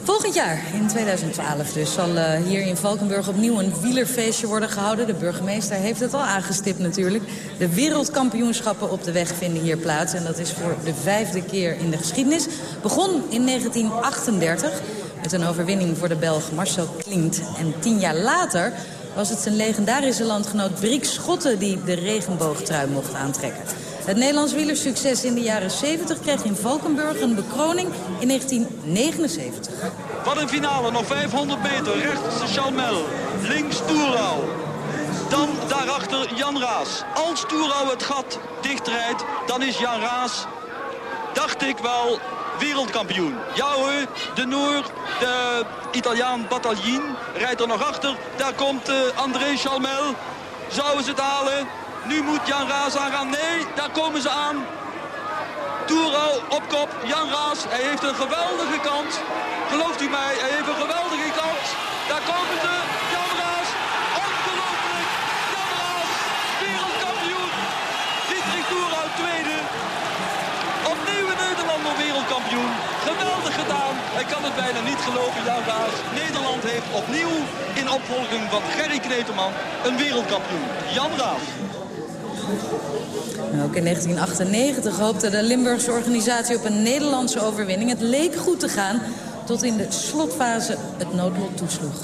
Volgend jaar, in 2012 dus, zal uh, hier in Valkenburg opnieuw een wielerfeestje worden gehouden. De burgemeester heeft het al aangestipt natuurlijk. De wereldkampioenschappen op de weg vinden hier plaats. En dat is voor de vijfde keer in de geschiedenis. Begon in 1938 met een overwinning voor de Belg Marcel Klint. En tien jaar later was het zijn legendarische landgenoot Briek Schotten... die de regenboogtrui mocht aantrekken. Het Nederlands wielersucces in de jaren 70 kreeg in Valkenburg een bekroning in 1979. Wat een finale, nog 500 meter. Rechts de Chalmel, links Toerau. Dan daarachter Jan Raas. Als Toerau het gat dichtrijdt, dan is Jan Raas, dacht ik wel, wereldkampioen. Ja hoor, de Noor, de Italiaan Battaglin rijdt er nog achter. Daar komt uh, André Chalmel. Zouden ze het halen? Nu moet Jan Raas aangaan. Nee, daar komen ze aan. Touro op kop. Jan Raas, hij heeft een geweldige kans. Gelooft u mij, hij heeft een geweldige kans. Daar komen ze. Jan Raas, ongelooflijk. Jan Raas, wereldkampioen. Dietrich Touro, tweede. Opnieuw een Nederlander wereldkampioen. Geweldig gedaan. Hij kan het bijna niet geloven, Jan Raas. Nederland heeft opnieuw in opvolging van Gerry Kneteman een wereldkampioen. Jan Raas. En ook in 1998 hoopte de Limburgse organisatie op een Nederlandse overwinning. Het leek goed te gaan tot in de slotfase het noodlot toesloeg.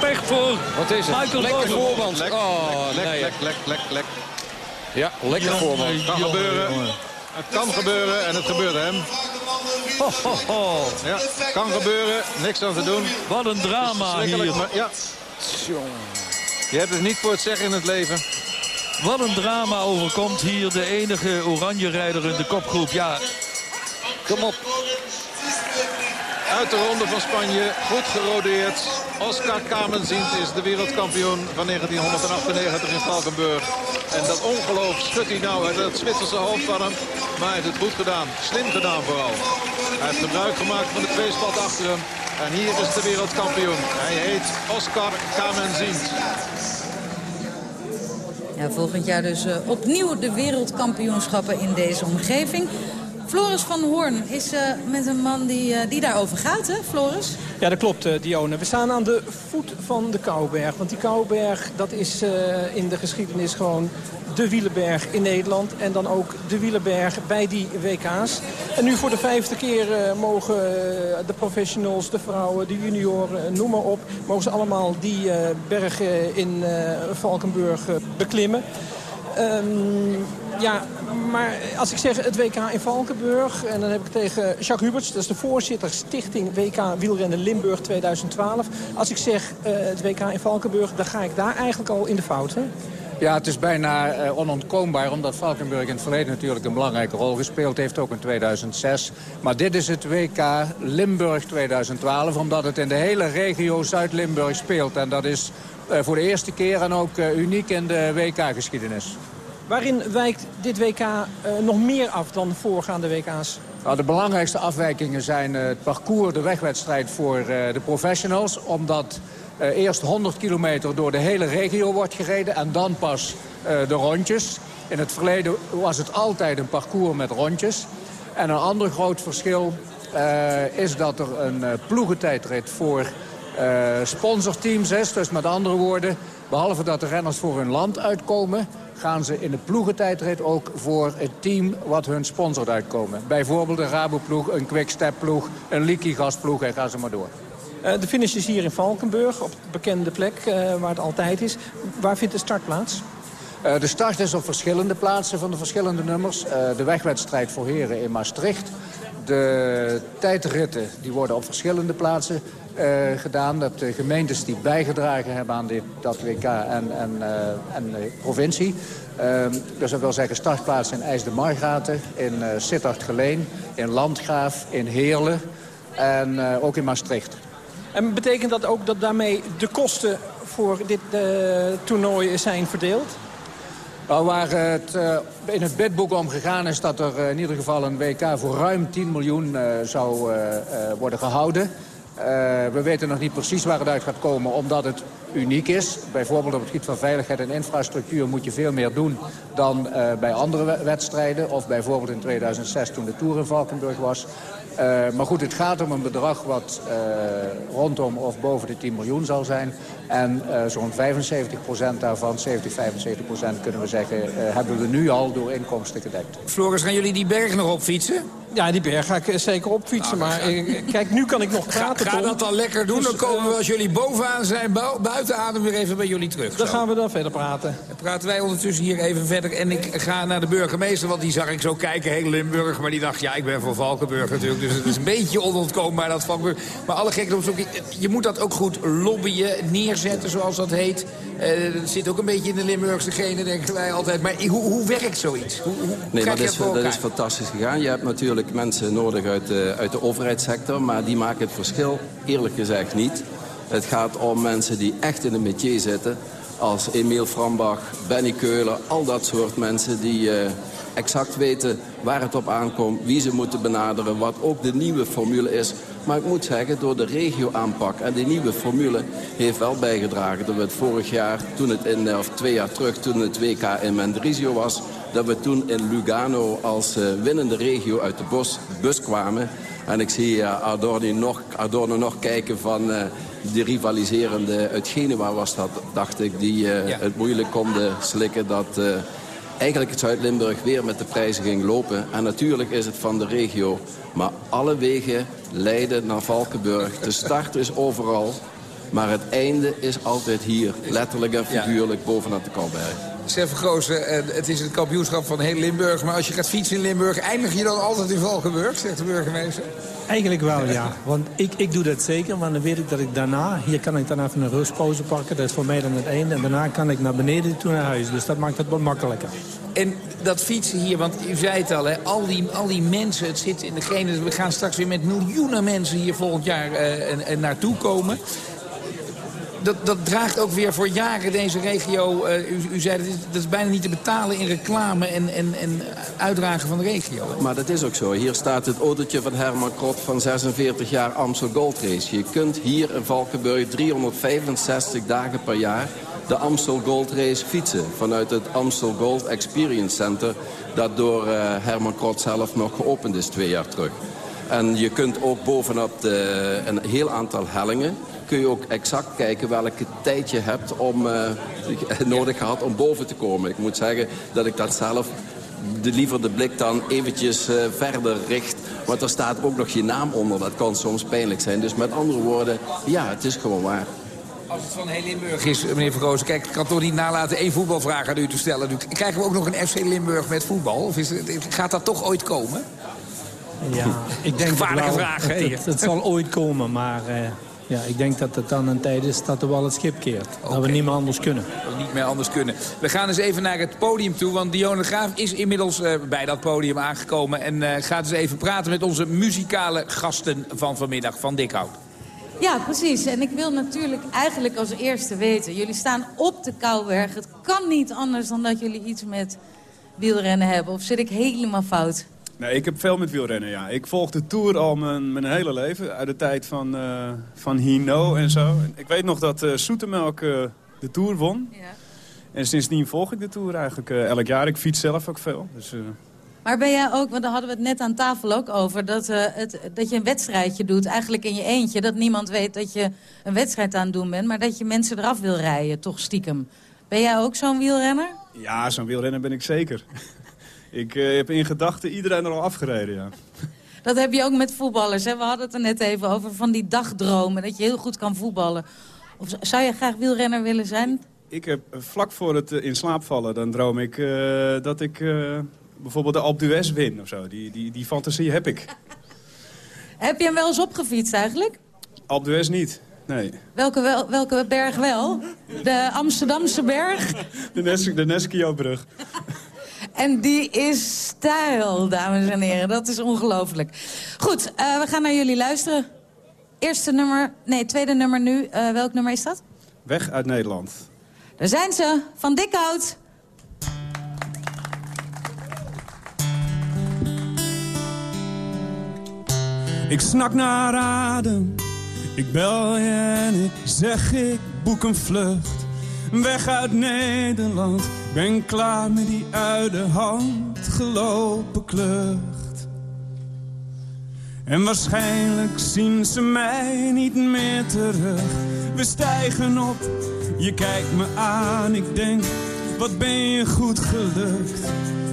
Pech voor Wat is het? Michael lekker. Lek, oh, lek, nee. lek, lek, lek, lek. Ja, lekker Jongen, voorband. Kan jongen, gebeuren. jongen. Het kan gebeuren en het gebeurde hem. Ho, ho, ho. Ja, kan gebeuren. Niks aan te doen. Wat een drama hier. maar ja. Je hebt het niet voor het zeggen in het leven. Wat een drama overkomt hier de enige oranje rijder in de kopgroep. Ja, Kom op. Uit de ronde van Spanje, goed gerodeerd. Oscar Kamenzient is de wereldkampioen van 1998 in Valkenburg. En dat ongeloof schudt hij nou uit het Zwitserse hoofd van hem. Maar hij heeft het goed gedaan. Slim gedaan vooral. Hij heeft gebruik gemaakt van de tweespalt achter hem. En hier is de wereldkampioen. Hij heet Oscar Kamenzient. Volgend jaar dus uh, opnieuw de wereldkampioenschappen in deze omgeving. Floris van Hoorn is uh, met een man die, uh, die daarover gaat, hè, Floris? Ja, dat klopt, uh, Dione. We staan aan de voet van de Kouberg. Want die Kouberg, dat is in de geschiedenis gewoon de wielenberg in Nederland. En dan ook de wielenberg bij die WK's. En nu voor de vijfde keer mogen de professionals, de vrouwen, de junioren, noem maar op... mogen ze allemaal die berg in Valkenburg beklimmen. Um, ja, maar als ik zeg het WK in Valkenburg... en dan heb ik tegen Jacques Huberts, dat is de voorzitter Stichting WK Wielrennen Limburg 2012. Als ik zeg uh, het WK in Valkenburg, dan ga ik daar eigenlijk al in de fout? Ja, het is bijna uh, onontkoombaar, omdat Valkenburg in het verleden natuurlijk een belangrijke rol gespeeld heeft, ook in 2006. Maar dit is het WK Limburg 2012, omdat het in de hele regio Zuid-Limburg speelt. En dat is voor de eerste keer en ook uh, uniek in de WK-geschiedenis. Waarin wijkt dit WK uh, nog meer af dan voorgaande WK's? Nou, de belangrijkste afwijkingen zijn het parcours, de wegwedstrijd voor de professionals. Omdat eerst 100 kilometer door de hele regio wordt gereden en dan pas de rondjes. In het verleden was het altijd een parcours met rondjes. En een ander groot verschil is dat er een ploegentijdrit voor sponsorteams is. Dus met andere woorden, behalve dat de renners voor hun land uitkomen gaan ze in de ploegentijdrit ook voor het team wat hun sponsort uitkomen. Bijvoorbeeld een Raboploeg, een Quickstep-ploeg, een Liquigas-ploeg en gaan ze maar door. Uh, de finish is hier in Valkenburg, op de bekende plek uh, waar het altijd is. Waar vindt de start plaats? Uh, de start is op verschillende plaatsen van de verschillende nummers. de wegwedstrijd voor heren in Maastricht. De tijdritten die worden op verschillende plaatsen gedaan. Dat de gemeentes die bijgedragen hebben aan dit, dat WK en, en, uh, en de provincie. Uh, dus dat wil zeggen startplaats in IJs de Margaten, in uh, Sittard-Geleen, in Landgraaf, in Heerlen en ook in Maastricht. En betekent dat ook dat daarmee de kosten voor dit toernooi zijn verdeeld? Nou, waar het uh, in het bidboek om gegaan is dat er uh, in ieder geval een WK voor ruim 10 miljoen zou worden gehouden. Eh, we weten nog niet precies waar het uit gaat komen, omdat het uniek is. Bijvoorbeeld op het gebied van veiligheid en infrastructuur moet je veel meer doen dan eh, bij andere we- wedstrijden. Of bijvoorbeeld in 2006 toen de Tour in Valkenburg was. Eh, maar goed, het gaat om een bedrag wat rondom of boven de 10 miljoen zal zijn. En zo'n 75% daarvan, 70, 75% kunnen we zeggen, hebben we nu al door inkomsten gedekt. Floris, gaan jullie die berg nog op fietsen? Ja, die berg ga ik eh, zeker opfietsen. maar eh, kijk, nu kan ik nog Ga, praten, ga Tom. dat dan lekker doen. Dan Dus, komen we eh, als jullie bovenaan zijn, buiten adem, weer even bij jullie terug. Dan Zo. gaan we dan verder praten. Dan praten wij ondertussen hier even verder. En ik ga naar de burgemeester, want die zag ik zo kijken, heel Limburg. Maar die dacht, ja, ik ben van Valkenburg natuurlijk. Dus het is een beetje onontkoombaar, dat Valkenburg. Maar alle gekheid op zoek, je moet dat ook goed lobbyen, neerzetten, zoals dat heet. Eh dat zit ook een beetje in de Limburgse genen, denken wij altijd. Maar hoe, hoe werkt zoiets? Hoe, hoe Nee, krijg maar je dat is, dat is fantastisch gegaan. Je hebt natuurlijk mensen nodig uit de, uit de overheidssector, maar die maken het verschil eerlijk gezegd niet. Het gaat om mensen die echt in de métier zitten, als Emiel Frambach, Benny Keulen, al dat soort mensen die eh, exact weten waar het op aankomt, wie ze moeten benaderen, wat ook de nieuwe formule is. Maar ik moet zeggen, door de regio-aanpak en die nieuwe formule heeft wel bijgedragen dat we het vorig jaar, toen het in, of twee jaar terug, toen het WK in Mendrisio was, dat we toen in Lugano als eh, winnende regio uit de bos, bus kwamen. En ik zie eh, Adorno, nog, Adorno nog kijken van eh die rivaliserende, uit Genua was dat, dacht ik, die het moeilijk konden slikken dat... eigenlijk het Zuid-Limburg weer met de prijzen ging lopen. En natuurlijk is het van de regio. Maar alle wegen leiden naar Valkenburg. De start is overal. Maar het einde is altijd hier. Letterlijk en figuurlijk bovenaan de Kalberg. Stef Goosen, eh, het is het kampioenschap van heel Limburg. Maar als je gaat fietsen in Limburg, eindig je dan altijd in Valkenburg, zegt de burgemeester. Eigenlijk wel, ja. Want ik, ik doe dat zeker, want dan weet ik dat ik daarna... Hier kan ik dan even een rustpauze pakken, dat is voor mij dan het einde. En daarna kan ik naar beneden toe naar huis. Dus dat maakt het wat makkelijker. En dat fietsen hier, want u zei het al, hè, al, die, al die mensen, het zit in degene... We gaan straks weer met miljoenen mensen hier volgend jaar eh, en, en naartoe komen. Dat, dat draagt ook weer voor jaren deze regio... eh, u, u zei, dat is, dat is bijna niet te betalen in reclame en, en, en uitdragen van de regio. Maar dat is ook zo. Hier staat het autootje van Herman Krot van 46 jaar Amstel Gold Race. Je kunt hier in Valkenburg 365 dagen per jaar de Amstel Gold Race fietsen. Vanuit het Amstel Gold Experience Center. Dat door eh, Herman Krot zelf nog geopend is twee jaar terug. En je kunt ook bovenop een heel aantal hellingen... kun je ook exact kijken welke tijd je hebt om, eh, <laughs> nodig gehad om boven te komen. Ik moet zeggen dat ik dat zelf de, liever de blik dan eventjes eh, verder richt. Want er staat ook nog je naam onder. Dat kan soms pijnlijk zijn. Dus met andere woorden, ja, het is gewoon waar. Als het van heel Limburg is, meneer Vergozen, kijk, ik kan toch niet nalaten één voetbalvraag aan u te stellen. Krijgen we ook nog een FC Limburg met voetbal? Of is het, gaat dat toch ooit komen? Ja, <laughs> ik denk Gevaarlijke het wel. vraag, het, het zal ooit komen, maar eh, ja, ik denk dat het dan een tijd is dat er wel het schip keert. Dat we niet meer anders kunnen. Dat we niet meer anders kunnen. We gaan eens even naar het podium toe, want Dionne de Graaf is inmiddels eh, bij dat podium aangekomen. En eh, gaat eens even praten met onze muzikale gasten van vanmiddag, van Dikhout. Ja, precies. En ik wil natuurlijk eigenlijk als eerste weten... jullie staan op de Kouwberg. Het kan niet anders dan dat jullie iets met wielrennen hebben. Of zit ik helemaal fout? Nee, ik heb veel met wielrennen, ja. Ik volg de Tour al mijn, mijn hele leven. Uit de tijd van, eh van Hino en zo. Ik weet nog dat Soetemelk eh, de Tour won. Ja. En sindsdien volg ik de Tour eigenlijk elk jaar. Ik fiets zelf ook veel. Dus, Maar ben jij ook, want daar hadden we het net aan tafel ook over... Dat, het, dat je een wedstrijdje doet, eigenlijk in je eentje. Dat niemand weet dat je een wedstrijd aan het doen bent... maar dat je mensen eraf wil rijden, toch stiekem. Ben jij ook zo'n wielrenner? ja, zo'n wielrenner ben ik zeker. Ik eh, heb in gedachten iedereen er al afgereden, ja. <laughs> Dat heb je ook met voetballers. Hè? We hadden het er net even over van die dagdromen. Dat je heel goed kan voetballen. Of zou je graag wielrenner willen zijn? Ik heb eh, vlak voor het eh, in slaap vallen, dan droom ik dat ik bijvoorbeeld de Alpe d'Huez win of zo. Die, die, die fantasie heb ik. <laughs> Heb je hem wel eens opgefietst eigenlijk? Alpe d'Huez niet, nee. Welke, wel, welke berg wel? De Amsterdamse berg. <laughs> De, Nes de Neskio-brug. En die is stijl, dames en heren. Dat is ongelooflijk. Goed, eh, we gaan naar jullie luisteren. Eerste nummer, nee, tweede nummer nu. Eh, welk nummer is dat? Weg uit Nederland. Daar zijn ze, van Dikhout. Ik snak naar adem, Ik bel je en ik zeg ik boek een vlucht. Weg uit Nederland, ben klaar met die uit de hand gelopen klucht. En waarschijnlijk zien ze mij niet meer terug. We stijgen op, je kijkt me aan, ik denk, wat ben je goed gelukt.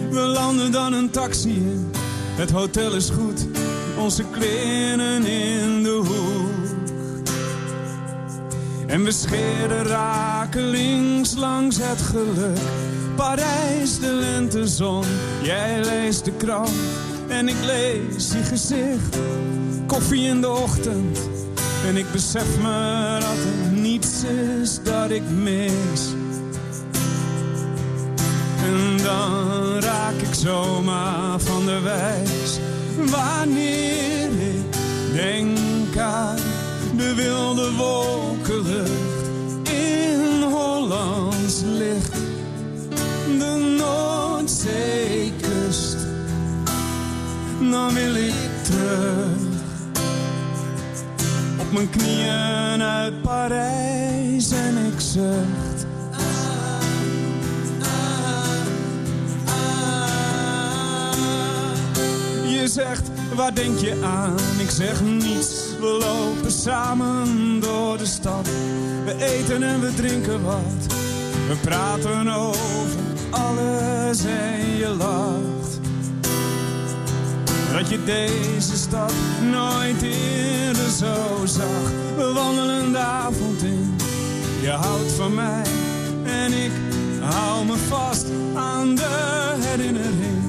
We landen dan een taxi in, het hotel is goed, onze kleren in de hoek. En we scheren rakelings langs het geluk. Parijs, de lentezon, jij leest de krant en ik lees je gezicht. Koffie in de ochtend en ik besef me dat er niets is dat ik mis. En dan raak ik zomaar van de wijs wanneer ik denk aan de wilde wolkenlucht in Hollands licht. De Noordzeekust, dan wil ik terug. Op mijn knieën uit Parijs en ik zucht. Je zegt, waar denk je aan? Ik zeg niets, we lopen samen door de stad. We eten en we drinken wat. We praten over alles en je lacht. Dat je deze stad nooit eerder zo zag. We wandelen de avond in, je houdt van mij. En ik hou me vast aan de herinnering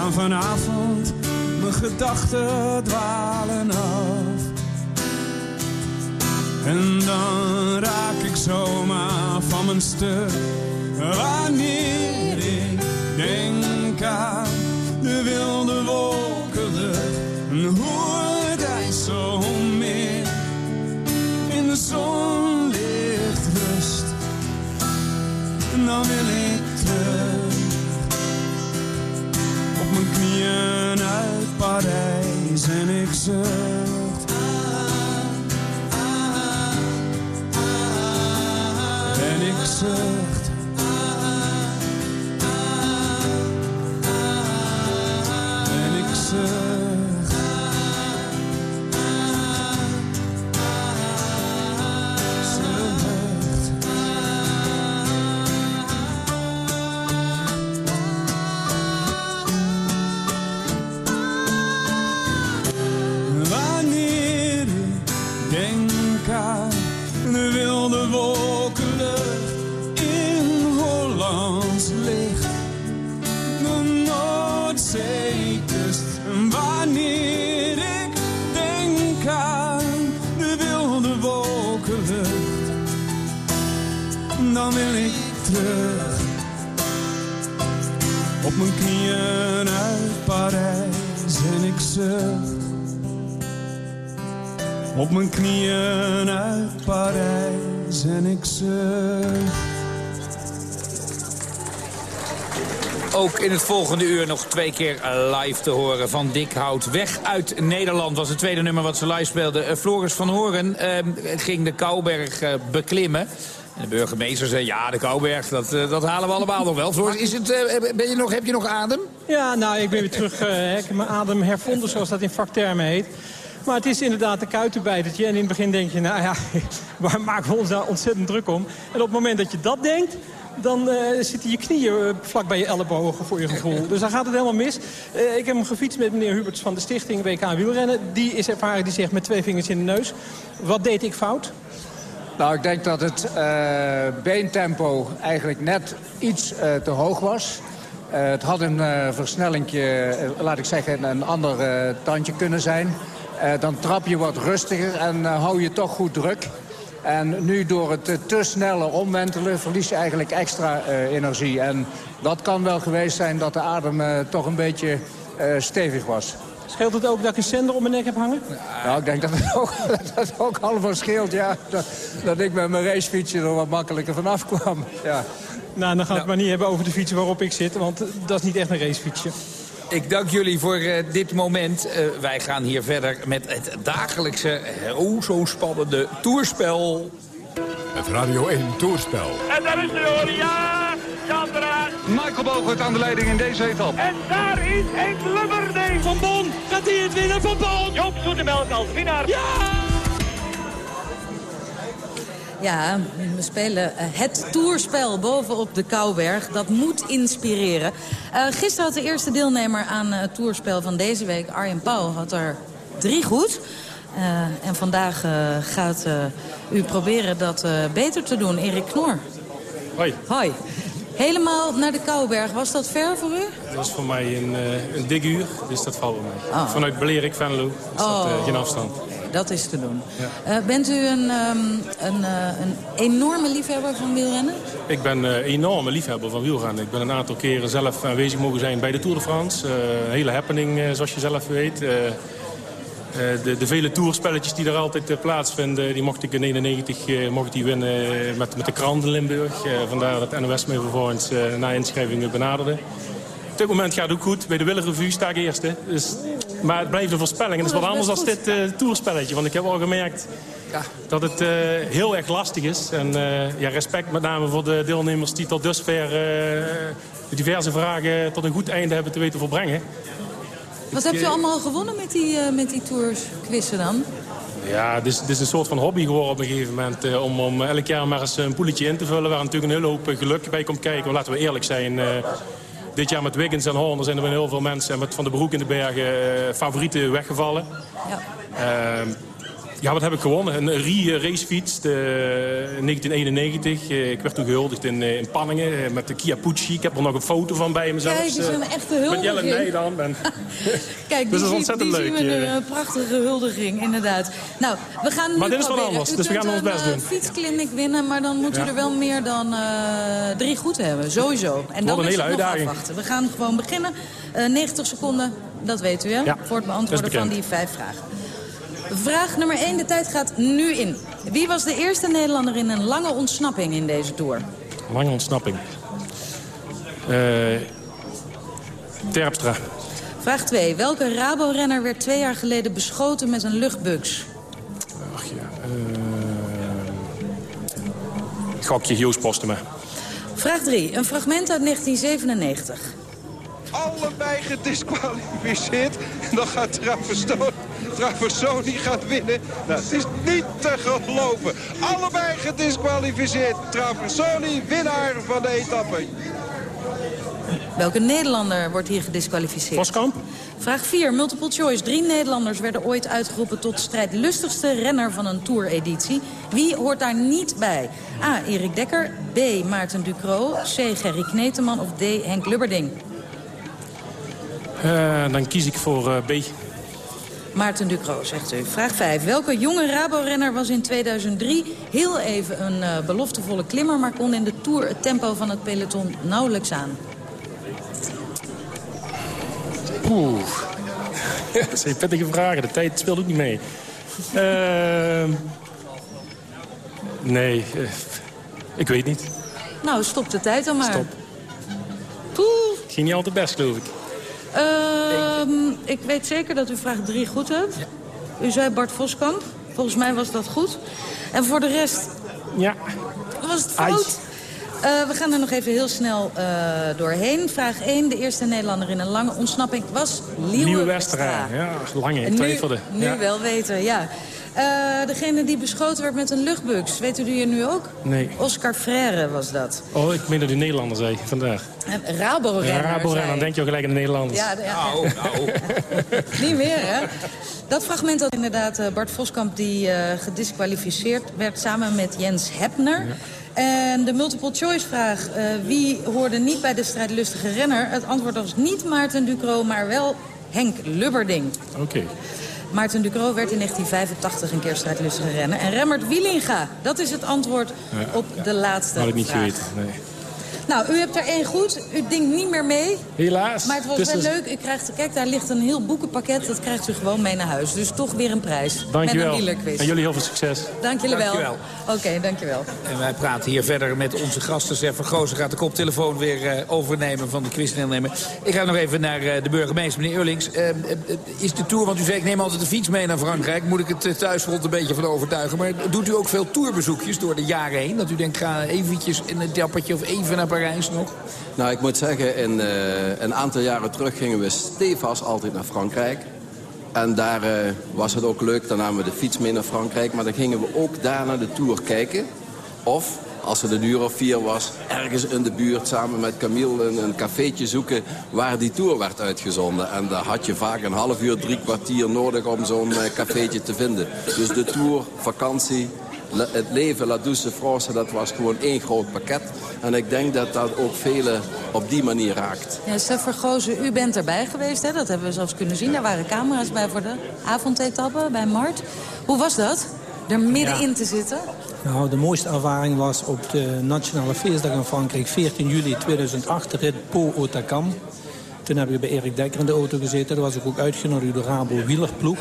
aan vanavond mijn gedachten dwalen af. En dan raak ik zomaar van mijn stuk. Wanneer ik denk aan de wilde wolkenlucht. En hoe het IJsselmeer in de zon ligt rust. En dan wil ik terug op mijn knieën uit Parijs en ik zucht. En ik zucht. Op mijn knieën uit Parijs en ik zucht. Ook in het volgende uur nog twee keer live te horen van Dick Hout. Weg uit Nederland was het tweede nummer wat ze live speelden. Eh, Floris van Horen eh, ging de Kouberg eh, beklimmen. En de burgemeester zei, ja, de Kouberg, dat, dat halen we allemaal nog wel. Floris, is het, eh, ben je nog, heb je nog adem? Ja, nou, ik ben weer terug. ik heb mijn adem hervonden, zoals dat in vaktermen heet. Maar het is inderdaad een kuitenbijtertje. En in het begin denk je, nou ja, <laughs> waar maken we ons daar ontzettend druk om? En op het moment dat je dat denkt, dan eh, zitten je knieën eh, vlak bij je ellebogen voor je gevoel. <laughs> Dus dan gaat het helemaal mis. Eh, ik heb hem gefietst met meneer Huberts van de stichting WK Wielrennen. Die is ervaren, die zegt met twee vingers in de neus. Wat deed ik fout? Nou, ik denk dat het beentempo eigenlijk net iets te hoog was. Het had een versnellingje, laat ik zeggen, een ander tandje kunnen zijn. Eh, dan trap je wat rustiger en eh, hou je toch goed druk. En nu door het eh, te snelle omwentelen verlies je eigenlijk extra energie. En dat kan wel geweest zijn dat de adem toch een beetje stevig was. Scheelt het ook dat ik een zender om mijn nek heb hangen? Nou, ik denk dat het ook, <laughs> dat het ook allemaal scheelt, ja. Dat, dat ik met mijn racefietsje er wat makkelijker vanaf kwam. Ja. Nou, dan gaan we het maar niet hebben over de fiets waarop ik zit. Want dat is niet echt een racefietsje. Ik dank jullie voor eh, dit moment. Eh, wij gaan hier verder met het dagelijkse, eh, oh zo spannende toerspel. Het Radio 1 Toerspel. En daar is de hoor, ja, Chandra. Michael Bogert aan de leiding in deze etappe. En daar is Henk Lubberding. Van Bon, gaat hij het winnen van Bon? Joop Zoetemelk als winnaar. Ja! Ja, we spelen eh, het toerspel bovenop de Kouberg. Dat moet inspireren. Uh, gisteren had de eerste deelnemer aan het toerspel van deze week, Arjen Pauw, had er drie goed. Uh, en vandaag gaat u proberen dat beter te doen. Erik Knor. Hoi. Hoi. Helemaal naar de Kouberg. Was dat ver voor u? Dat was voor mij een, een dik uur, dus dat valt bij mij. Oh. Vanuit Blerik, Venlo, is Oh. dat geen afstand. Dat is te doen. Uh, bent u een, um, een, uh, een, enorme liefhebber van wielrennen? Ik ben een uh, enorme liefhebber van wielrennen. Ik ben een aantal keren zelf aanwezig mogen zijn bij de Tour de France. een hele happening, zoals je zelf weet. De, de, vele toerspelletjes die er altijd plaatsvinden, die mocht ik in 1991 mocht die winnen met, met de krant in Limburg. vandaar dat NOS me vervolgens na inschrijving benaderde. Op dit moment gaat het ook goed. Bij de Willerevue sta ik eerste. Dus, maar het blijft een voorspelling. En dat is wat anders dan dit uh, toerspelletje. Want ik heb al gemerkt ja. dat het uh, heel erg lastig is. En uh, ja, respect met name voor de deelnemers die tot dusver de diverse vragen tot een goed einde hebben te weten volbrengen. Wat hebt u allemaal gewonnen met die, met die toersquizzen dan? Ja, het is, het is een soort van hobby geworden op een gegeven moment. Om, om elk jaar maar eens een poeletje in te vullen... waar natuurlijk een hele hoop geluk bij komt kijken. Maar laten we eerlijk zijn... dit jaar met Wiggins en Horner zijn er weer heel veel mensen... met Van de Broek in de bergen uh, favorieten weggevallen. Ja. Ja, wat heb ik gewonnen? Een Rie racefiets, de 1991. ik werd toen gehuldigd in, in Panningen met de Kia Pucci. Ik heb er nog een foto van bij me zelfs. Kijk, is een echte huldiging. Met Jelle Nijdan. En... <laughs> Kijk, die, dus dat is ontzettend die leuk. zien we nu, een prachtige huldiging, inderdaad. Nou, we gaan Maar nu dit is proberen. anders, U dus we gaan ons best een doen. uh, fietsclinic winnen, maar dan moet u Ja. er wel meer dan uh, drie goed hebben. Sowieso. En dan een is hele het nog uitdaging. afwachten. We gaan gewoon beginnen. Uh, 90 seconden, dat weet u hè? Ja, Voor het beantwoorden van die vijf vragen. Vraag nummer 1, de tijd gaat nu in. Wie was de eerste Nederlander in een lange ontsnapping in deze Tour? Lange ontsnapping. Eh Terpstra. Vraag 2. Welke Rabo-renner werd twee jaar geleden beschoten met een luchtbugs? Ach ja. eh Gokje Postema. Vraag 3. Een fragment uit 1997. allebei gedisqualificeerd. En dan gaat Traversoni, Traversoni gaat winnen. Nou, het is niet te geloven. Allebei gedisqualificeerd. Traversoni, winnaar van de etappe. Welke Nederlander wordt hier gedisqualificeerd? Voskamp. Vraag 4. Multiple choice. Drie Nederlanders werden ooit uitgeroepen tot strijdlustigste renner van een Tour-editie. Wie hoort daar niet bij? A. Erik Dekker. B. Maarten Ducro. C. Gerry Kneteman. Of D. Henk Lubberding. Eh, dan kies ik voor eh, B. Maarten Ducro, zegt u. Vraag 5. Welke jonge Rabo-renner was in 2003 heel even een uh, beloftevolle klimmer... maar kon in de Tour het tempo van het peloton nauwelijks aan? Oeh. <laughs> dat zijn pittige vragen. De tijd speelt ook niet mee. Eh, nee, eh, ik weet niet. Nou, stop de tijd dan maar. Stop. Poeh. Ging niet altijd best, geloof ik. Ehm, ik weet zeker dat u vraag 3 goed hebt. U zei Bart Voskamp. Volgens mij was dat goed. En voor de rest Ja. was het fout. Eh, we gaan er nog even heel snel eh, doorheen. Vraag 1. De eerste Nederlander in een lange ontsnapping was Liewe, Nieuwe Westra. Ja, lange. Ik nu, twijfelde. nu ja. wel weten, ja. Eh, degene die beschoten werd met een luchtbugs, weet u die nu ook? Nee. Oscar Freire was dat. Oh, ik meen dat u Nederlander zei vandaag. Rabo-renner, Rabo dan denk je ook gelijk aan de Nederlanders. Ja, de- ja. <laughs> Niet meer, hè? Dat fragment had inderdaad eh, Bart Voskamp... die eh, gedisqualificeerd werd samen met Jens Hepner. En de multiple choice vraag... eh, wie hoorde niet bij de strijdlustige renner? Het antwoord was niet Maarten Ducro, maar wel Henk Lubberding. Oké. Maarten Ducro werd in 1985 een keer strijdlustige renner. En Remmert Wielinga, dat is het antwoord op de laatste Had ik niet vraag. geweten. Nee. Nou, u hebt er één goed. U denkt niet meer mee. Helaas. Maar het was Dus wel leuk. U krijgt, kijk, daar ligt een heel boekenpakket. Dat krijgt u gewoon mee naar huis. Dus toch weer een prijs. Met een Dankjewel. wielerquiz. En jullie heel veel succes. Dank jullie wel. Dankjewel. Oké, dankjewel. En wij praten hier verder met onze gasten. Sef van Goosen gaat de koptelefoon weer eh, overnemen van de quizdeelnemer. Ik ga nog even naar eh, de burgemeester, meneer Eurlings. Eh, is de tour, want u zei ik neem altijd de fiets mee naar Frankrijk. Moet ik het eh, thuisfront een beetje van overtuigen. Maar doet u ook veel tourbezoekjes door de jaren heen? Dat u denkt, ga eventjes in het dappertje of even naar Parijs Nou, ik moet zeggen, in, eh, een aantal jaren terug gingen we stevast altijd naar Frankrijk. En daar eh, was het ook leuk, dan namen we de fiets mee naar Frankrijk. Maar dan gingen we ook daar naar de Tour kijken. Of, als het een uur of vier was, ergens in de buurt samen met Camille een, een cafeetje zoeken waar die Tour werd uitgezonden. En daar had je vaak een half uur, drie kwartier nodig om zo'n eh, cafeetje te vinden. Dus de Tour, vakantie, le- het leven, La Douce France, dat was gewoon één groot pakket. En ik denk dat dat ook velen op die manier raakt. Ja, Stef Vergozen, u bent erbij geweest, hè? dat hebben we zelfs kunnen zien. Daar waren camera's bij voor de avondetappe bij Mart. Hoe was dat? Er middenin te zitten? Nou, de mooiste ervaring was op de Nationale Feestdag in Frankrijk, 14 juli 2008, de rit Po Otakam. Toen heb ik bij Erik Dekker in de auto gezeten. Daar was ik ook uitgenodigd door Rabo wielerploeg.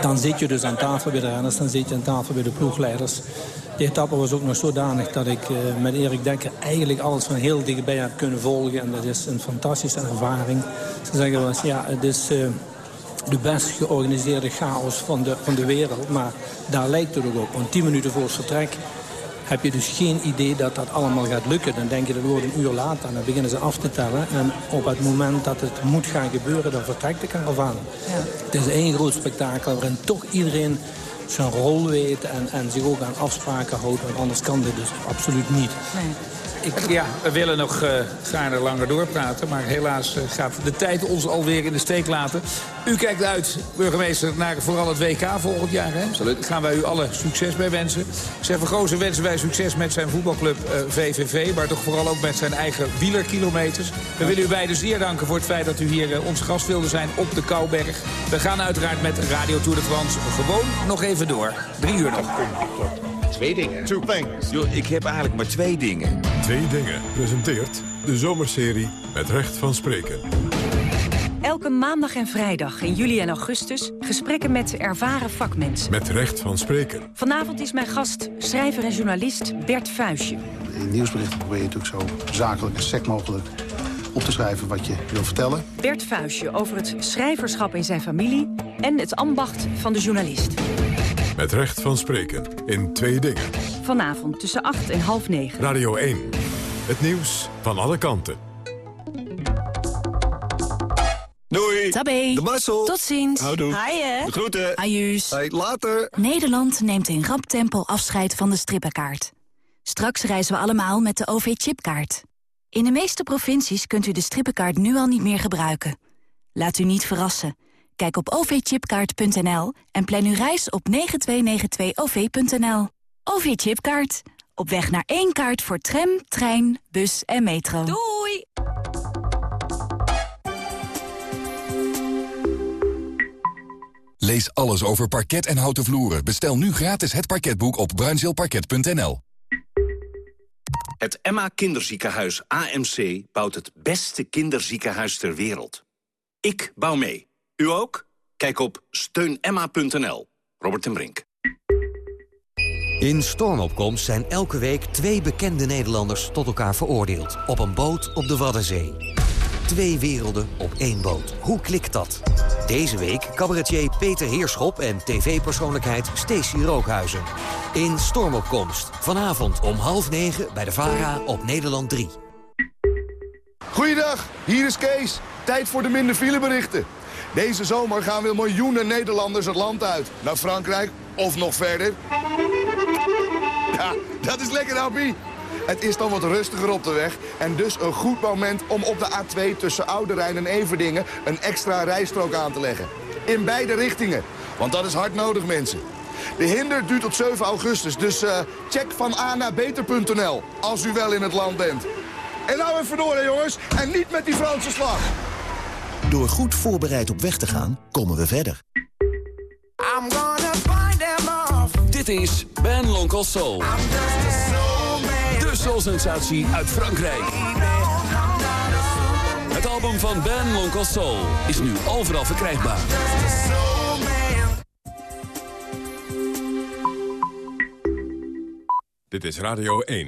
Dan zit je dus aan tafel bij de renners, dan zit je aan tafel bij de ploegleiders. De etappe was ook nog zodanig dat ik eh, met Erik Dekker eigenlijk alles van heel dichtbij heb kunnen volgen. En dat is een fantastische ervaring. Ze zeggen wel ja, het is... eh, de best georganiseerde chaos van de, van de wereld. Maar daar lijkt het ook op. Want tien minuten voor het vertrek heb je dus geen idee dat dat allemaal gaat lukken. Dan denk je dat wordt een uur later en dan beginnen ze af te tellen. En op het moment dat het moet gaan gebeuren, dan vertrekt de caravan. Het is één groot spektakel waarin toch iedereen zijn rol weet en, en zich ook aan afspraken houdt. Want anders kan dit dus absoluut niet. Ik, ja, we willen nog uh, gaarne langer doorpraten. Maar helaas uh, gaat de tijd ons alweer in de steek laten. U kijkt uit, burgemeester, naar vooral het WK volgend jaar. Hè? Absoluut. Gaan wij u alle succes bij wensen. Seven Gozen wensen wij succes met zijn voetbalclub uh, VVV. Maar toch vooral ook met zijn eigen wielerkilometers. We willen u beiden zeer danken voor het feit dat u hier onze gast wilde zijn op de Kouberg. We gaan uiteraard met Radio Tour de France gewoon nog even door. Drie uur nog. Twee dingen. Two things. Yo, ik heb eigenlijk maar twee dingen. Twee dingen presenteert de zomerserie met recht van spreken. Elke maandag en vrijdag in juli en augustus gesprekken met ervaren vakmensen. Met recht van spreken. Vanavond is mijn gast, schrijver en journalist Bert Fuisje. In nieuwsberichten probeer je natuurlijk zo zakelijk en sec mogelijk op te schrijven wat je wil vertellen. Bert Fuisje over het schrijverschap in zijn familie en het ambacht van de journalist. Met recht van spreken in twee dingen. Vanavond tussen 8 en half 9. Radio 1. Het nieuws van alle kanten. Doei. Tabé. De Marcel. Tot ziens. Houdoe. Haaien. De groeten. Ajuus. Hey, later. Nederland neemt in rap tempo afscheid van de strippenkaart. Straks reizen we allemaal met de OV-chipkaart. In de meeste provincies kunt u de strippenkaart nu al niet meer gebruiken. Laat u niet verrassen. Kijk op ovchipkaart.nl en plan uw reis op 9292-OV.nL. OV-chipkaart. Op weg naar één kaart voor tram, trein, bus en metro. Doei! Lees alles over parket en houten vloeren. Bestel nu gratis het parketboek op bruinzeelparket.nl. Het Emma Kinderziekenhuis AMC bouwt het beste kinderziekenhuis ter wereld. Ik bouw mee. U ook? Kijk op steunemma.nl. Robert en Brink. In Stormopkomst zijn elke week twee bekende Nederlanders tot elkaar veroordeeld. Op een boot op de Waddenzee. Twee werelden op één boot. Hoe klikt dat? Deze week cabaretier Peter Heerschop en tv-persoonlijkheid Stacey Rookhuizen. In Stormopkomst. Vanavond om half negen bij de VARA op Nederland 3. Goeiedag, hier is Kees. Tijd voor de minder fileberichten. Deze zomer gaan weer miljoenen Nederlanders het land uit. Naar Frankrijk of nog verder. Ja, dat is lekker, Happy. Het is dan wat rustiger op de weg en dus een goed moment om op de A2 tussen Oude Rijn en Everdingen een extra rijstrook aan te leggen. In beide richtingen, want dat is hard nodig, mensen. De hinder duurt tot 7 augustus, dus uh, check van A naar beter.nl als u wel in het land bent. En nou even door, jongens, en niet met die Franse slag. Door goed voorbereid op weg te gaan, komen we verder. Dit is Ben Lonkel Soul. de soul-sensatie uit Frankrijk. Het album van Ben Lonkel Soul is nu overal verkrijgbaar. Dit is Radio 1.